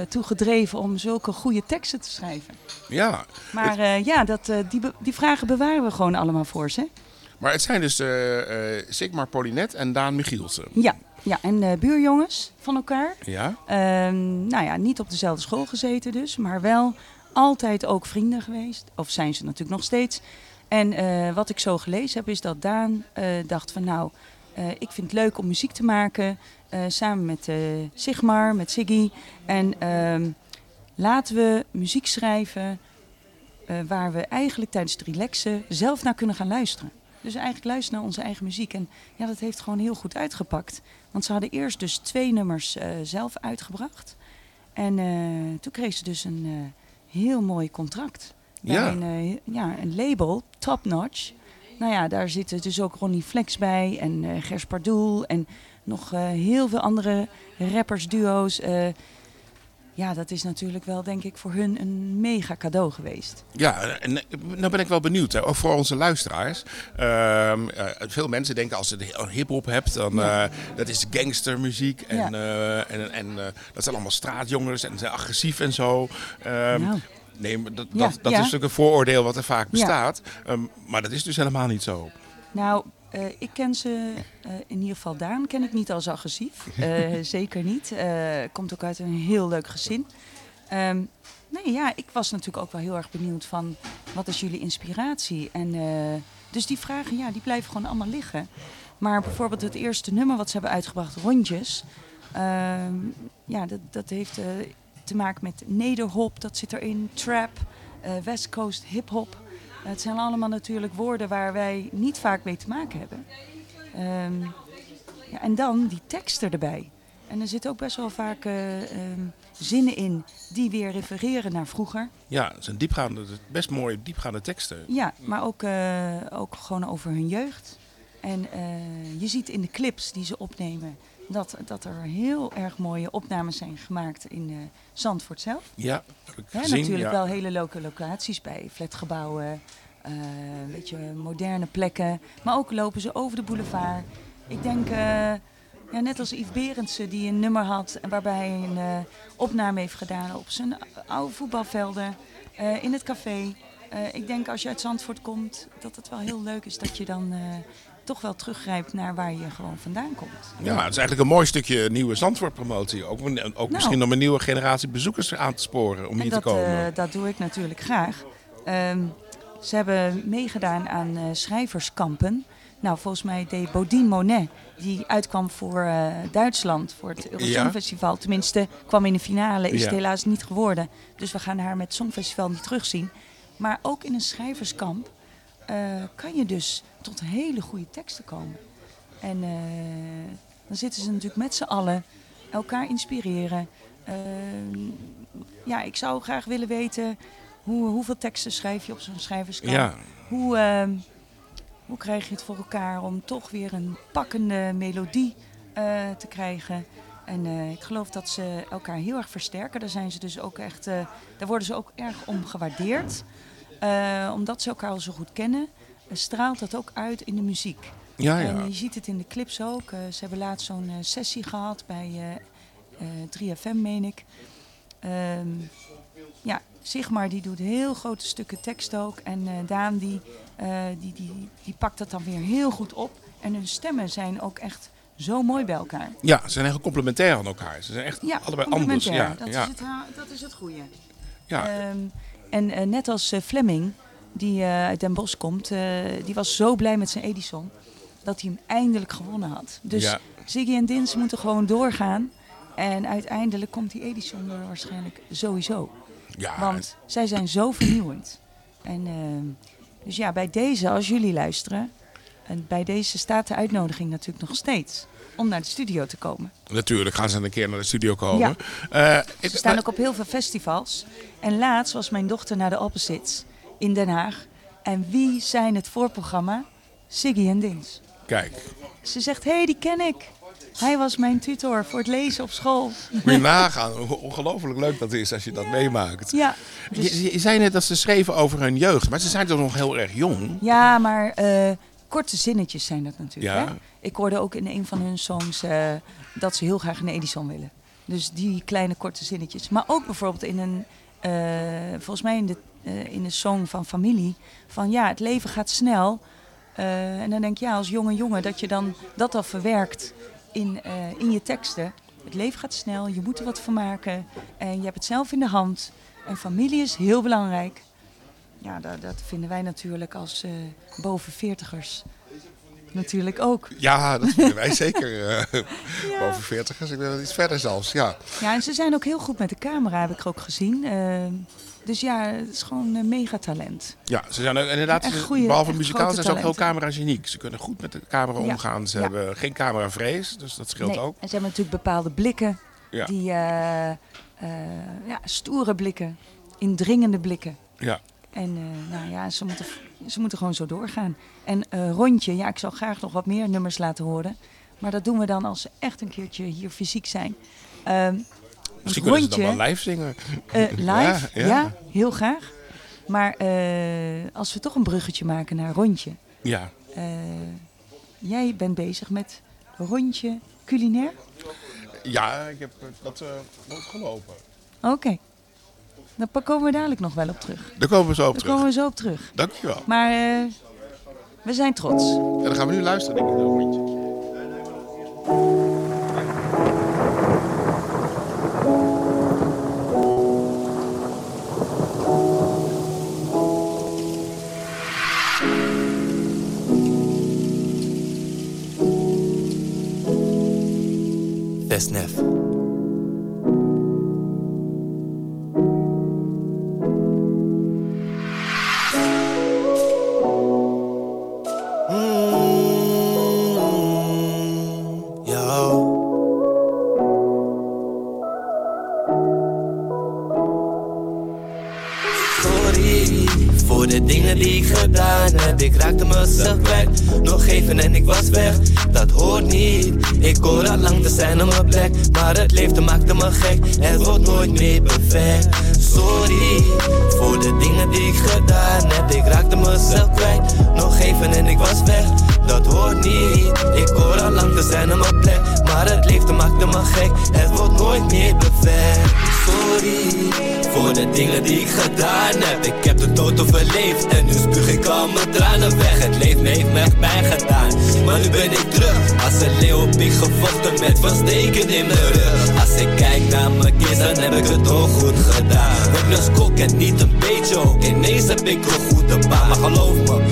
toegedreven om zulke goede teksten te schrijven? Ja, Maar ja, dat, die, die vragen bewaren we gewoon allemaal voor ze. Maar het zijn dus eh, eh, Sigmar Polinet en Daan Michielsen. Ja, ja en buurjongens van elkaar. Ja? Ehm, nou ja, niet op dezelfde school gezeten dus, maar wel altijd ook vrienden geweest. Of zijn ze natuurlijk nog steeds. En eh, wat ik zo gelezen heb is dat Daan dacht van nou, ik vind het leuk om muziek te maken. samen met Sigmar, met Siggy. En ehm, laten we muziek schrijven waar we eigenlijk tijdens het relaxen zelf naar kunnen gaan luisteren. Dus eigenlijk luisteren naar onze eigen muziek. En ja, dat heeft gewoon heel goed uitgepakt. Want ze hadden eerst dus twee nummers eh, zelf uitgebracht. En eh, toen kreeg ze dus een eh, heel mooi contract. Ja. een, ja, een label, Top Notch. Nou ja, daar zitten dus ook Ronnie Flex bij en Gers Pardoel en nog heel veel andere rappers, duo's. Ja, dat is natuurlijk wel, denk ik, voor hun een mega cadeau geweest. Ja, en eh, nou ben ik wel benieuwd, hè, ook voor onze luisteraars. Ehm, eh, veel mensen denken als je de hip-hop hebt, dan Ja. eh, dat is gangstermuziek. En, Ja. en, en dat zijn allemaal straatjongens en zijn agressief en zo. Ehm, Nou. Nee, maar dat, Ja, dat, is natuurlijk een vooroordeel wat er vaak bestaat. Ehm, maar dat is dus helemaal niet zo. Nou, eh, ik ken ze, eh, in ieder geval Daan, ken ik niet als agressief. Eh, zeker niet. Komt ook uit een heel leuk gezin. Ehm, nee, ja, ik was natuurlijk ook wel heel erg benieuwd van wat is jullie inspiratie? En dus die vragen, ja, die blijven gewoon allemaal liggen. Maar bijvoorbeeld het eerste nummer wat ze hebben uitgebracht, Rondjes. ehm, ja, dat, dat heeft te maken met nederhop, dat zit erin, trap, West Coast hip-hop. Het zijn allemaal natuurlijk woorden waar wij niet vaak mee te maken hebben. Ehm, ja, en dan die teksten erbij. En er zitten ook best wel vaak eh, ehm, zinnen in die weer refereren naar vroeger. Ja, het zijn diepgaande, best mooie diepgaande teksten. Ja, maar ook, eh, ook gewoon over hun jeugd. En eh, je ziet in de clips die ze opnemen dat, dat er heel erg mooie opnames zijn gemaakt in eh, Zandvoort zelf. Ja, heb ik Hè, gezien. natuurlijk ja. wel hele leuke locaties bij flatgebouwen, eh een beetje moderne plekken. Maar ook lopen ze over de boulevard. Ik denk, eh, ja, net als Yves Berendsen die een nummer had en waarbij hij een opname heeft gedaan op zijn oude voetbalvelden, in het café. Ik denk als je uit Zandvoort komt, dat het wel heel leuk is dat je dan toch wel teruggrijpt naar waar je gewoon vandaan komt. Ja, het is eigenlijk een mooi stukje nieuwe Zandvoort-promotie. Ook, ook misschien om een nieuwe generatie bezoekers aan te sporen om En hier dat, te komen. eh, dat doe ik natuurlijk graag. Ehm, ze hebben meegedaan aan eh, schrijverskampen. Nou, volgens mij deed Bodine Monet, die uitkwam voor eh, Duitsland, voor het Eurosongfestival. Tenminste, kwam in de finale, is Ja. het helaas niet geworden. Dus we gaan haar met het Songfestival niet terugzien. Maar ook in een schrijverskamp eh, kan je dus tot hele goede teksten komen. En eh, dan zitten ze natuurlijk met z'n allen elkaar inspireren. Ehm, ja, ik zou graag willen weten Hoe, hoeveel teksten schrijf je op zo'n schrijverskamer? Ja. Hoe, ehm, hoe krijg je het voor elkaar om toch weer een pakkende melodie eh, te krijgen? En eh, ik geloof dat ze elkaar heel erg versterken. Daar, zijn ze dus ook echt, eh, daar worden ze ook erg om gewaardeerd. Eh, omdat ze elkaar al zo goed kennen, eh, straalt dat ook uit in de muziek. Ja, ja. En je ziet het in de clips ook. Eh, ze hebben laatst zo'n eh, sessie gehad bij eh, eh, 3FM, meen ik. Ehm, ja, Sigmar die doet heel grote stukken tekst ook. En eh, Daan die, eh, die, die, die pakt dat dan weer heel goed op. En hun stemmen zijn ook echt zo mooi bij elkaar. Ja, ze zijn echt complementair aan elkaar. Ze zijn echt Ja, allebei anders. Ja, dat, ja. Is het, dat is het goede. Ja. Ehm, en eh, net als eh, Fleming, die eh, uit Den Bosch komt, eh, die was zo blij met zijn Edison dat hij hem eindelijk gewonnen had. Dus Ja. Ziggy en Dins moeten gewoon doorgaan. En uiteindelijk komt die Edison er waarschijnlijk sowieso. Ja, Want zij zijn zo vernieuwend. En, ehm, dus ja, bij deze, als jullie luisteren, en bij deze staat de uitnodiging natuurlijk nog steeds om naar de studio te komen. Natuurlijk gaan ze een keer naar de studio komen. Ja. Eh, Ze staan ook op heel veel festivals. En laatst was mijn dochter naar de Opposites in Den Haag. En wie zijn het voorprogramma? Siggy en Dins. Kijk, Ze zegt, hé, hey, die ken ik. Hij was mijn tutor voor het lezen op school. moet je nagaan hoe ongelooflijk leuk dat is als je dat meemaakt. Ja, dus- Je, je, zei net dat ze schreven over hun jeugd, maar ze zijn toch nog heel erg jong? Ja, maar eh, korte zinnetjes zijn dat natuurlijk. Ja. Hè? Ik hoorde ook in een van hun songs eh, dat ze heel graag een Edison willen. Dus die kleine korte zinnetjes. Maar ook bijvoorbeeld in een, eh, volgens mij in de, eh, in de song van Familie, van ja, het leven gaat snel. Eh, en dan denk je, ja, als jonge jongen, dat je dan dat al verwerkt in, eh, in je teksten. Het leven gaat snel, je moet er wat van maken. En je hebt het zelf in de hand. En familie is heel belangrijk. Ja, dat, dat vinden wij natuurlijk als boven veertigers natuurlijk ook. Ja, dat vinden wij zeker. eh, Boven 40 is ik wel iets verder zelfs. Ja. Ja, en ze zijn ook heel goed met de camera, heb ik ook gezien. Dus ja, het is gewoon een megatalent. ja, ze zijn inderdaad, Echt goeie- behalve echt muzikaal zijn ze ook heel camerageniek. Ze kunnen goed met de camera omgaan. Ze hebben geen cameravrees, dus dat scheelt Nee, ook. En ze hebben natuurlijk bepaalde blikken. Die eh, eh, ja, stoere blikken, indringende blikken. Ja. En eh, nou ja, ze moeten, ze moeten gewoon zo doorgaan. En eh, rondje, ja, ik zou graag nog wat meer nummers laten horen. Maar dat doen we dan als ze echt een keertje hier fysiek zijn. Misschien kunnen ze dan wel live zingen. Eh, live, Ja, ja, ja. heel graag. Maar eh, als we toch een bruggetje maken naar rondje. Ja. Eh, jij bent bezig met rondje culinair? Ja, ik heb eh, dat eh nooit gelopen. Oké. Daar komen we dadelijk nog wel op terug. Daar komen we zo op Daar terug. komen we zo op terug. Dankjewel. Maar eh, we zijn trots. En dan gaan we nu luisteren, denk ik, naar een rondje. Vesnef. Mm, gek. Het wordt nooit meer perfect. Sorry voor de dingen die ik gedaan heb. Ik raakte mezelf kwijt. Nog even en ik was weg. Dat hoort niet. Ik hoor al lang te zijn op mijn plek. Maar het leefde maakte me gek. Het wordt nooit meer perfect. Voor de dingen die ik gedaan heb. Ik heb de dood overleefd en nu spuug ik al mijn tranen weg. Het leven heeft me echt pijn gedaan, maar nu ben ik terug. Als een leeuw heb ik gevochten met versteken in mijn rug. Als ik kijk naar mijn kids, dan heb ik het ook goed gedaan. Ik lust kok en niet een beetje ook. Ineens heb ik een goede baan, maar geloof me.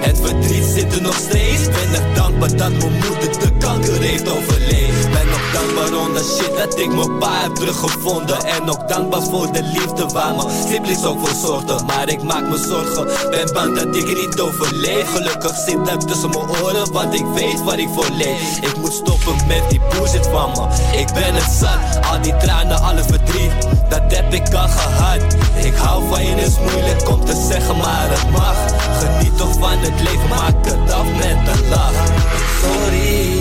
Het verdriet zit er nog steeds. Ben echt dankbaar dat mijn moeder de kanker heeft overleefd. Ben ook dankbaar onder shit dat ik mijn pa heb teruggevonden. En ook dankbaar voor de liefde waar mijn siblings ook voor zorgden. Maar ik maak me zorgen, ben bang dat ik er niet overleef. Gelukkig zit dat tussen mijn oren, want ik weet waar ik voor leef. Ik moet stoppen met die bullshit van me Ik ben het zat, al die tranen, alle verdriet Dat heb ik al gehad Ik hou van je, is moeilijk om te zeggen maar het mag Geniet toch van het leven, maak het af met een lach Sorry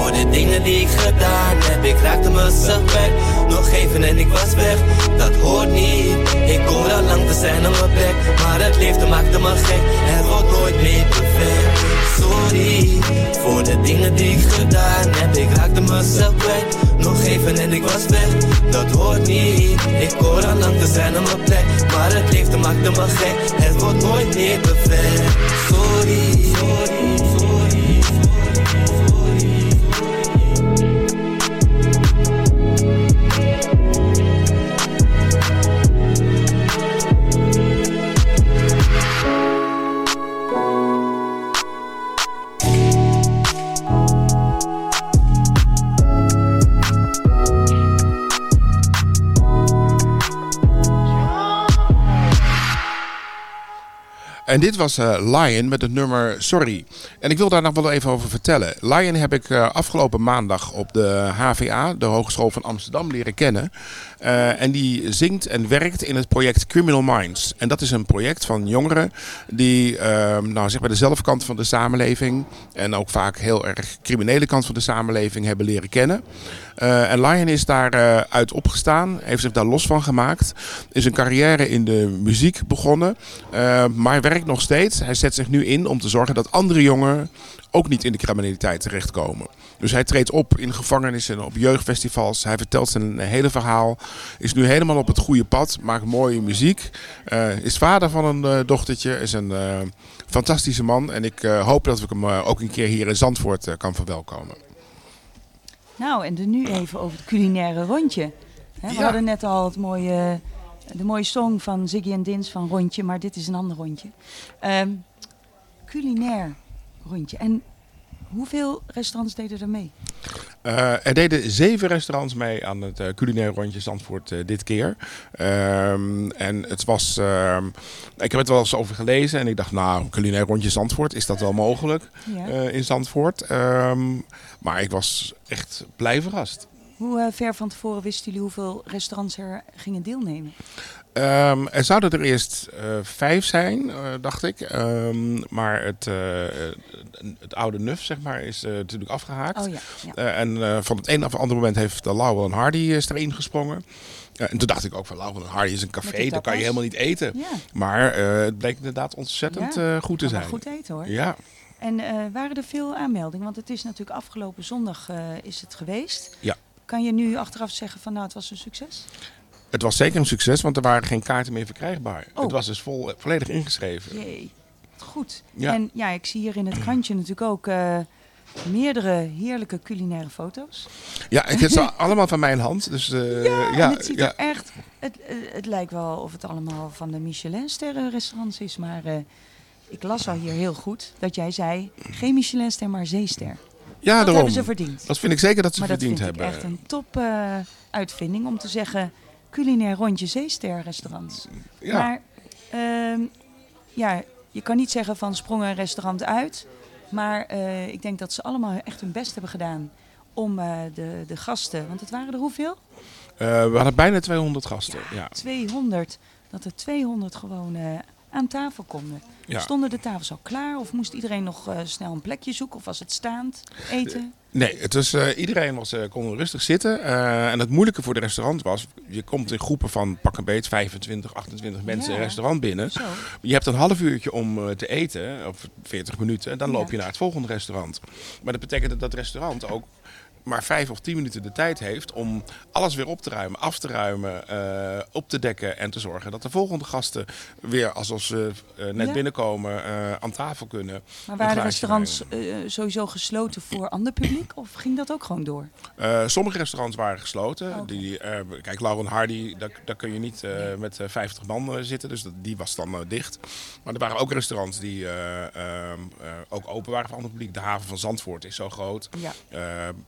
voor de dingen die ik gedaan heb. Ik raakte mezelf kwijt, nog even en ik was weg. Dat hoort niet, ik hoor al lang te zijn op mijn plek. Maar het leefde maakte me gek, het wordt nooit meer perfect. Sorry voor de dingen die ik gedaan heb. Ik raakte mezelf kwijt, nog even en ik was weg. Dat hoort niet, ik hoor al lang te zijn op mijn plek. Maar het leefde maakte me gek, het wordt nooit meer perfect. Sorry, sorry, sorry En dit was eh, Lion met het nummer Sorry. En ik wil daar nog wel even over vertellen. Lion heb ik eh, afgelopen maandag op de HVA, de Hogeschool van Amsterdam, leren kennen. Eh, en die zingt en werkt in het project Criminal Minds. En dat is een project van jongeren die ehm, nou, zeg maar dezelfde kant van de samenleving en ook vaak heel erg criminele kant van de samenleving hebben leren kennen. Eh, en Lion is daaruit uit opgestaan, heeft zich daar los van gemaakt. Is een carrière in de muziek begonnen, eh, maar werkt nog steeds. Hij zet zich nu in om te zorgen dat andere jongeren ook niet in de criminaliteit terechtkomen. Dus hij treedt op in gevangenissen, op jeugdfestivals. Hij vertelt zijn hele verhaal. Is nu helemaal op het goede pad. Maakt mooie muziek. Eh, is vader van een eh, dochtertje. Is een eh, fantastische man. En ik hoop dat ik hem ook een keer hier in Zandvoort kan verwelkomen. Nou, en dan nu even over het culinaire rondje. We Ja. hadden net al het mooie, de mooie song van Ziggy en Dins van Rondje, maar dit is een ander rondje. Ehm, culinair rondje. En hoeveel restaurants deden er mee? Eh, er deden zeven restaurants mee aan het eh, culinair rondje Zandvoort eh, dit keer. Ehm, en het was. ehm, ik heb het wel eens over gelezen en ik dacht, nou, culinair rondje Zandvoort, is dat wel mogelijk Ja. in Zandvoort? Ehm, maar ik was echt blij verrast. Hoe ver van tevoren wisten jullie hoeveel restaurants er gingen deelnemen? Ehm, er zouden er eerst eh, vijf zijn, eh, dacht ik. Ehm, maar het, eh, het oude nuf, zeg maar, is natuurlijk afgehaakt. Oh ja, ja. En van het een op het andere moment heeft de Lauwel en Hardy is erin gesprongen. En toen dacht ik ook van Lauwel en Hardy is een café, daar kan je helemaal niet eten. Ja. Maar het bleek inderdaad ontzettend goed te zijn. goed eten, hoor. Ja. En waren er veel aanmeldingen? Want het is natuurlijk afgelopen zondag is het geweest. Ja. Kan je nu achteraf zeggen van nou het was een succes? Het was zeker een succes, want er waren geen kaarten meer verkrijgbaar. Oh. Het was dus vol, volledig ingeschreven. Jee, goed. Ja. En ja, ik zie hier in het krantje natuurlijk ook eh, meerdere heerlijke culinaire foto's. Ja, ik heb ze allemaal van mijn hand. Dus, eh, Ja, ja, het ziet ja. er echt... Het, eh, het lijkt wel of het allemaal van de Michelin-sterren restaurants is, maar eh, ik las al hier heel goed dat jij zei, geen Michelin-ster, maar zeester. Ja, dat daarom. hebben ze verdiend. Dat vind ik zeker dat ze maar verdiend dat vind hebben. ik echt een top eh, uitvinding om te zeggen culinair rondje zeester restaurants. Ja. Maar ehm, ja, je kan niet zeggen van sprong een restaurant uit. Maar eh, ik denk dat ze allemaal echt hun best hebben gedaan om eh, de, de gasten, want het waren er hoeveel? Eh, we hadden bijna 200 gasten. Ja. 200. Dat er 200 gewoon aan tafel konden. Ja. Stonden de tafels al klaar of moest iedereen nog snel een plekje zoeken of was het staand eten? Nee, het was, eh, iedereen was, eh, kon rustig zitten. Eh, en het moeilijke voor de restaurant was, je komt in groepen van pak een beet 25, 28 mensen Ja. een restaurant binnen. Zo. Je hebt een half uurtje om te eten, of 40 minuten, en dan loop je naar het volgende restaurant. Maar dat betekent dat dat restaurant ook maar vijf of tien minuten de tijd heeft om alles weer op te ruimen, af te ruimen, eh, op te dekken en te zorgen dat de volgende gasten weer, alsof ze eh, net Ja. binnenkomen, eh, aan tafel kunnen. Maar waren de restaurants sowieso gesloten voor ander publiek of ging dat ook gewoon door? Sommige restaurants waren gesloten. Die, kijk, Lauren Hardy, daar, daar kun je niet met eh, 50 man zitten. Dus dat, die was dan dicht. Maar er waren ook restaurants die eh, ehm, eh, ook open waren voor ander publiek. De haven van Zandvoort is zo groot. Ja.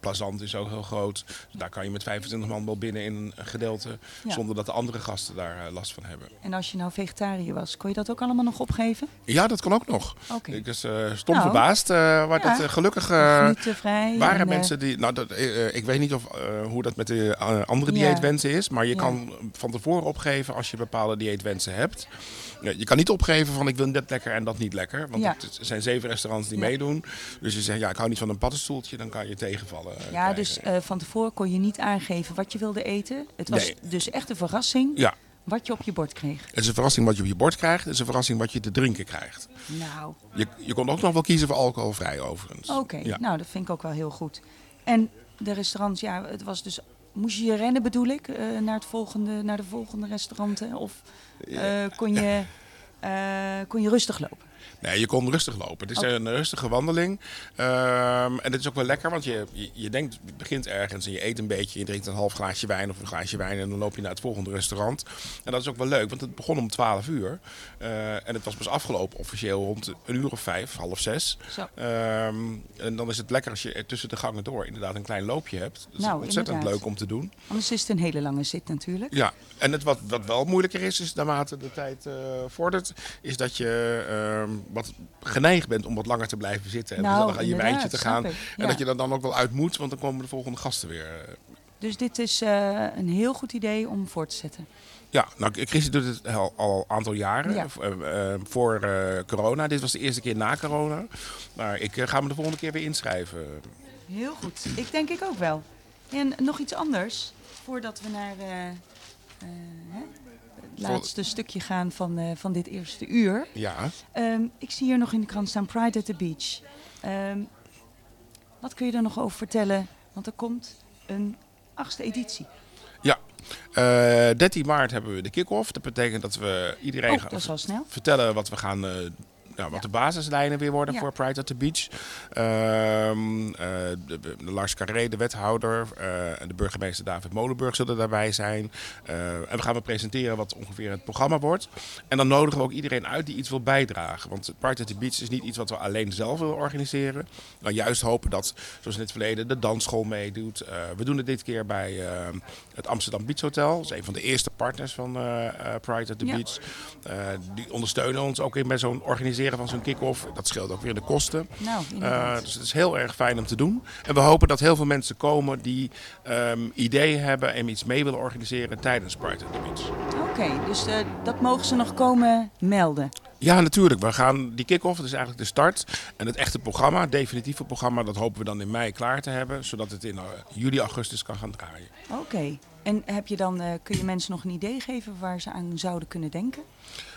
Plaza zand is ook heel groot. Dus daar kan je met 25 man wel binnen in een gedeelte. Ja. Zonder dat de andere gasten daar eh, last van hebben. En als je nou vegetariër was, kon je dat ook allemaal nog opgeven? Ja, dat kan ook nog. Oké. Ik was eh, stom Nou, verbaasd. eh waar ja. dat, gelukkig waren en, mensen die... Nou, dat, ik weet niet of, hoe dat met de andere dieetwensen is. Maar je kan van tevoren opgeven als je bepaalde dieetwensen hebt. Je kan niet opgeven van ik wil dit lekker en dat niet lekker. Want Ja. het zijn zeven restaurants die Ja. meedoen. Dus je zegt, ja, ik hou niet van een paddenstoeltje. Dan kan je tegenvallen. eh, Ja, krijgen. dus eh, van tevoren kon je niet aangeven wat je wilde eten. Het was Nee. dus echt een verrassing Ja. wat je op je bord kreeg. Het is een verrassing wat je op je bord krijgt. Het is een verrassing wat je te drinken krijgt. Nou, Je, je kon ook nog wel kiezen voor alcoholvrij overigens. oké. Ja. Nou, dat vind ik ook wel heel goed. En de restaurants, ja, het was dus... Moest je je rennen, bedoel ik, eh, naar, het volgende, naar de volgende restauranten? Of eh, kon, je, eh, kon je rustig lopen? Nee, je kon rustig lopen. Het is Oké. een rustige wandeling. Ehm, en het is ook wel lekker, want je, je, je denkt, je begint ergens en je eet een beetje. Je drinkt een half glaasje wijn of een glaasje wijn en dan loop je naar het volgende restaurant. En dat is ook wel leuk, want het begon om 12 uur. Eh, en het was pas afgelopen officieel rond een uur of vijf, half zes. Zo. Ehm, en dan is het lekker als je er tussen de gangen door inderdaad een klein loopje hebt. Dat is Nou, ontzettend inderdaad. leuk om te doen. Anders is het een hele lange zit natuurlijk. Ja, en het wat, wat wel moeilijker is, is naarmate de tijd eh, vordert, is dat je ehm, wat geneigd bent om wat langer te blijven zitten en Nou, gezellig aan je wijntje te gaan. En Ja. dat je er dan ook wel uit moet, want dan komen de volgende gasten weer. eh. Dus dit is eh, een heel goed idee om voor te zetten. Ja, nou, Christy doet het al al een aantal jaren Ja. eh, voor corona. Dit was de eerste keer na corona. Maar ik ga me de volgende keer weer inschrijven. Heel goed. Ik denk ik ook wel. En nog iets anders, voordat we naar laatste stukje gaan van, eh, van dit eerste uur. Ja. Ehm, ik zie hier nog in de krant staan Pride at the Beach. Ehm, wat kun je er nog over vertellen? Want er komt een achtste editie. Ja, Eh 13 maart hebben we de kick-off. Dat betekent dat we iedereen Oh, gaan dat is wel snel. vertellen wat we gaan. eh, nou, wat de basislijnen weer worden Ja. voor Pride at the Beach. Ehm, eh, de, de Lars Carré, de wethouder, eh, en de burgemeester David Molenburg zullen daarbij zijn. Eh, en we gaan we presenteren wat ongeveer het programma wordt. En dan nodigen we ook iedereen uit die iets wil bijdragen. Want Pride at the Beach is niet iets wat we alleen zelf willen organiseren. Maar juist hopen dat, zoals in het verleden, de dansschool meedoet. We doen het dit keer bij het Amsterdam Beach Hotel. Dat is een van de eerste partners van Pride at the Ja. Beach. Die ondersteunen ons ook in bij zo'n organiseren van zo'n kick-off. Dat scheelt ook weer de kosten. Nou. Eh, dus het is heel erg fijn om te doen. En we hopen dat heel veel mensen komen die ehm, ideeën hebben en iets mee willen organiseren tijdens Pride at the Beach. Oké, dus eh, dat mogen ze nog komen melden. Ja, natuurlijk. We gaan die kick-off, dat is eigenlijk de start. En het echte programma, het definitieve programma, dat hopen we dan in mei klaar te hebben. Zodat het in eh, juli, augustus kan gaan draaien. Oké. En heb je dan, kun je mensen nog een idee geven waar ze aan zouden kunnen denken?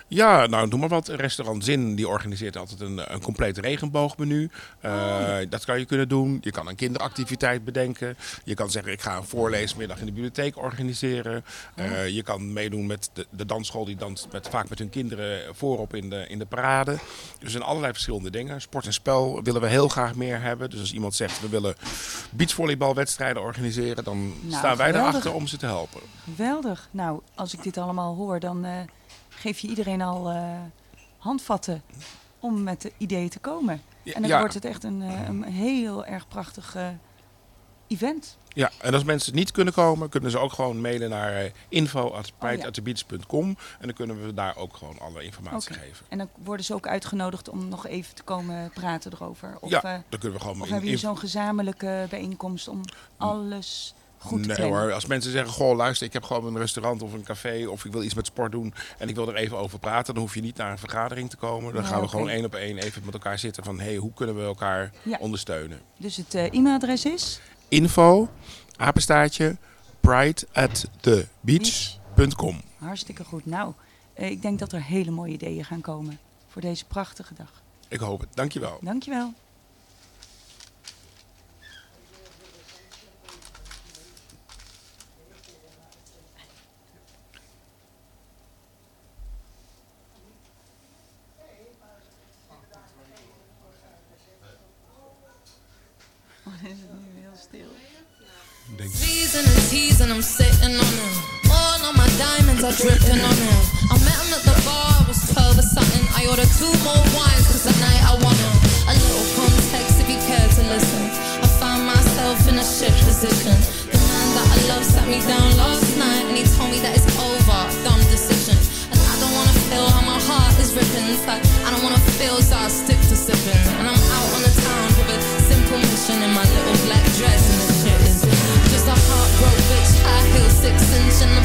Ja, nou noem maar wat. Restaurant Zin die organiseert altijd een, een compleet regenboogmenu. Eh, Dat kan je kunnen doen. Je kan een kinderactiviteit bedenken. Je kan zeggen ik ga een voorleesmiddag in de bibliotheek organiseren. Eh, je kan meedoen met de, de dansschool die danst met, vaak met hun kinderen voorop in de, in de parade. Dus er zijn allerlei verschillende dingen. Sport en spel willen we heel graag meer hebben. Dus als iemand zegt we willen beachvolleybalwedstrijden organiseren, dan Nou, staan wij geweldig. erachter om ze te helpen. Geweldig. Nou, als ik dit allemaal hoor, dan eh, geef je iedereen al eh, handvatten om met de ideeën te komen. Ja, en dan ja. wordt het echt een, eh, een heel erg prachtig eh, event. Ja, en als mensen niet kunnen komen, kunnen ze ook gewoon mailen naar info.prideatthebeach.com en dan kunnen we daar ook gewoon alle informatie geven. En dan worden ze ook uitgenodigd om nog even te komen praten erover. Of, Ja, dan kunnen we gewoon Of in- hebben jullie zo'n gezamenlijke bijeenkomst om alles goed te nee plannen? hoor, als mensen zeggen, goh luister, ik heb gewoon een restaurant of een café of ik wil iets met sport doen en ik wil er even over praten, dan hoef je niet naar een vergadering te komen. Dan Ja, gaan we gewoon één op één even met elkaar zitten van, hey, hoe kunnen we elkaar Ja. ondersteunen? Dus het eh, e-mailadres is? Info, apenstaartje, prideatthebeach.com. Hartstikke goed. Nou, eh, ik denk dat er hele mooie ideeën gaan komen voor deze prachtige dag. Ik hoop het. Dankjewel. Dankjewel. Dripping on him. I met him at the bar, I was 12 or something. I ordered two more wines, cause tonight I want him. A little context if you care to listen. I found myself in a shit position. The man that I love sat me down last night and he told me that it's over, dumb decision. And I don't wanna feel how my heart is ripping. It's like I don't wanna feel, so I stick to sipping. And I'm out on the town with a simple mission in my little black dress, and the shit is just a heartbroken bitch, high heel, six inch in the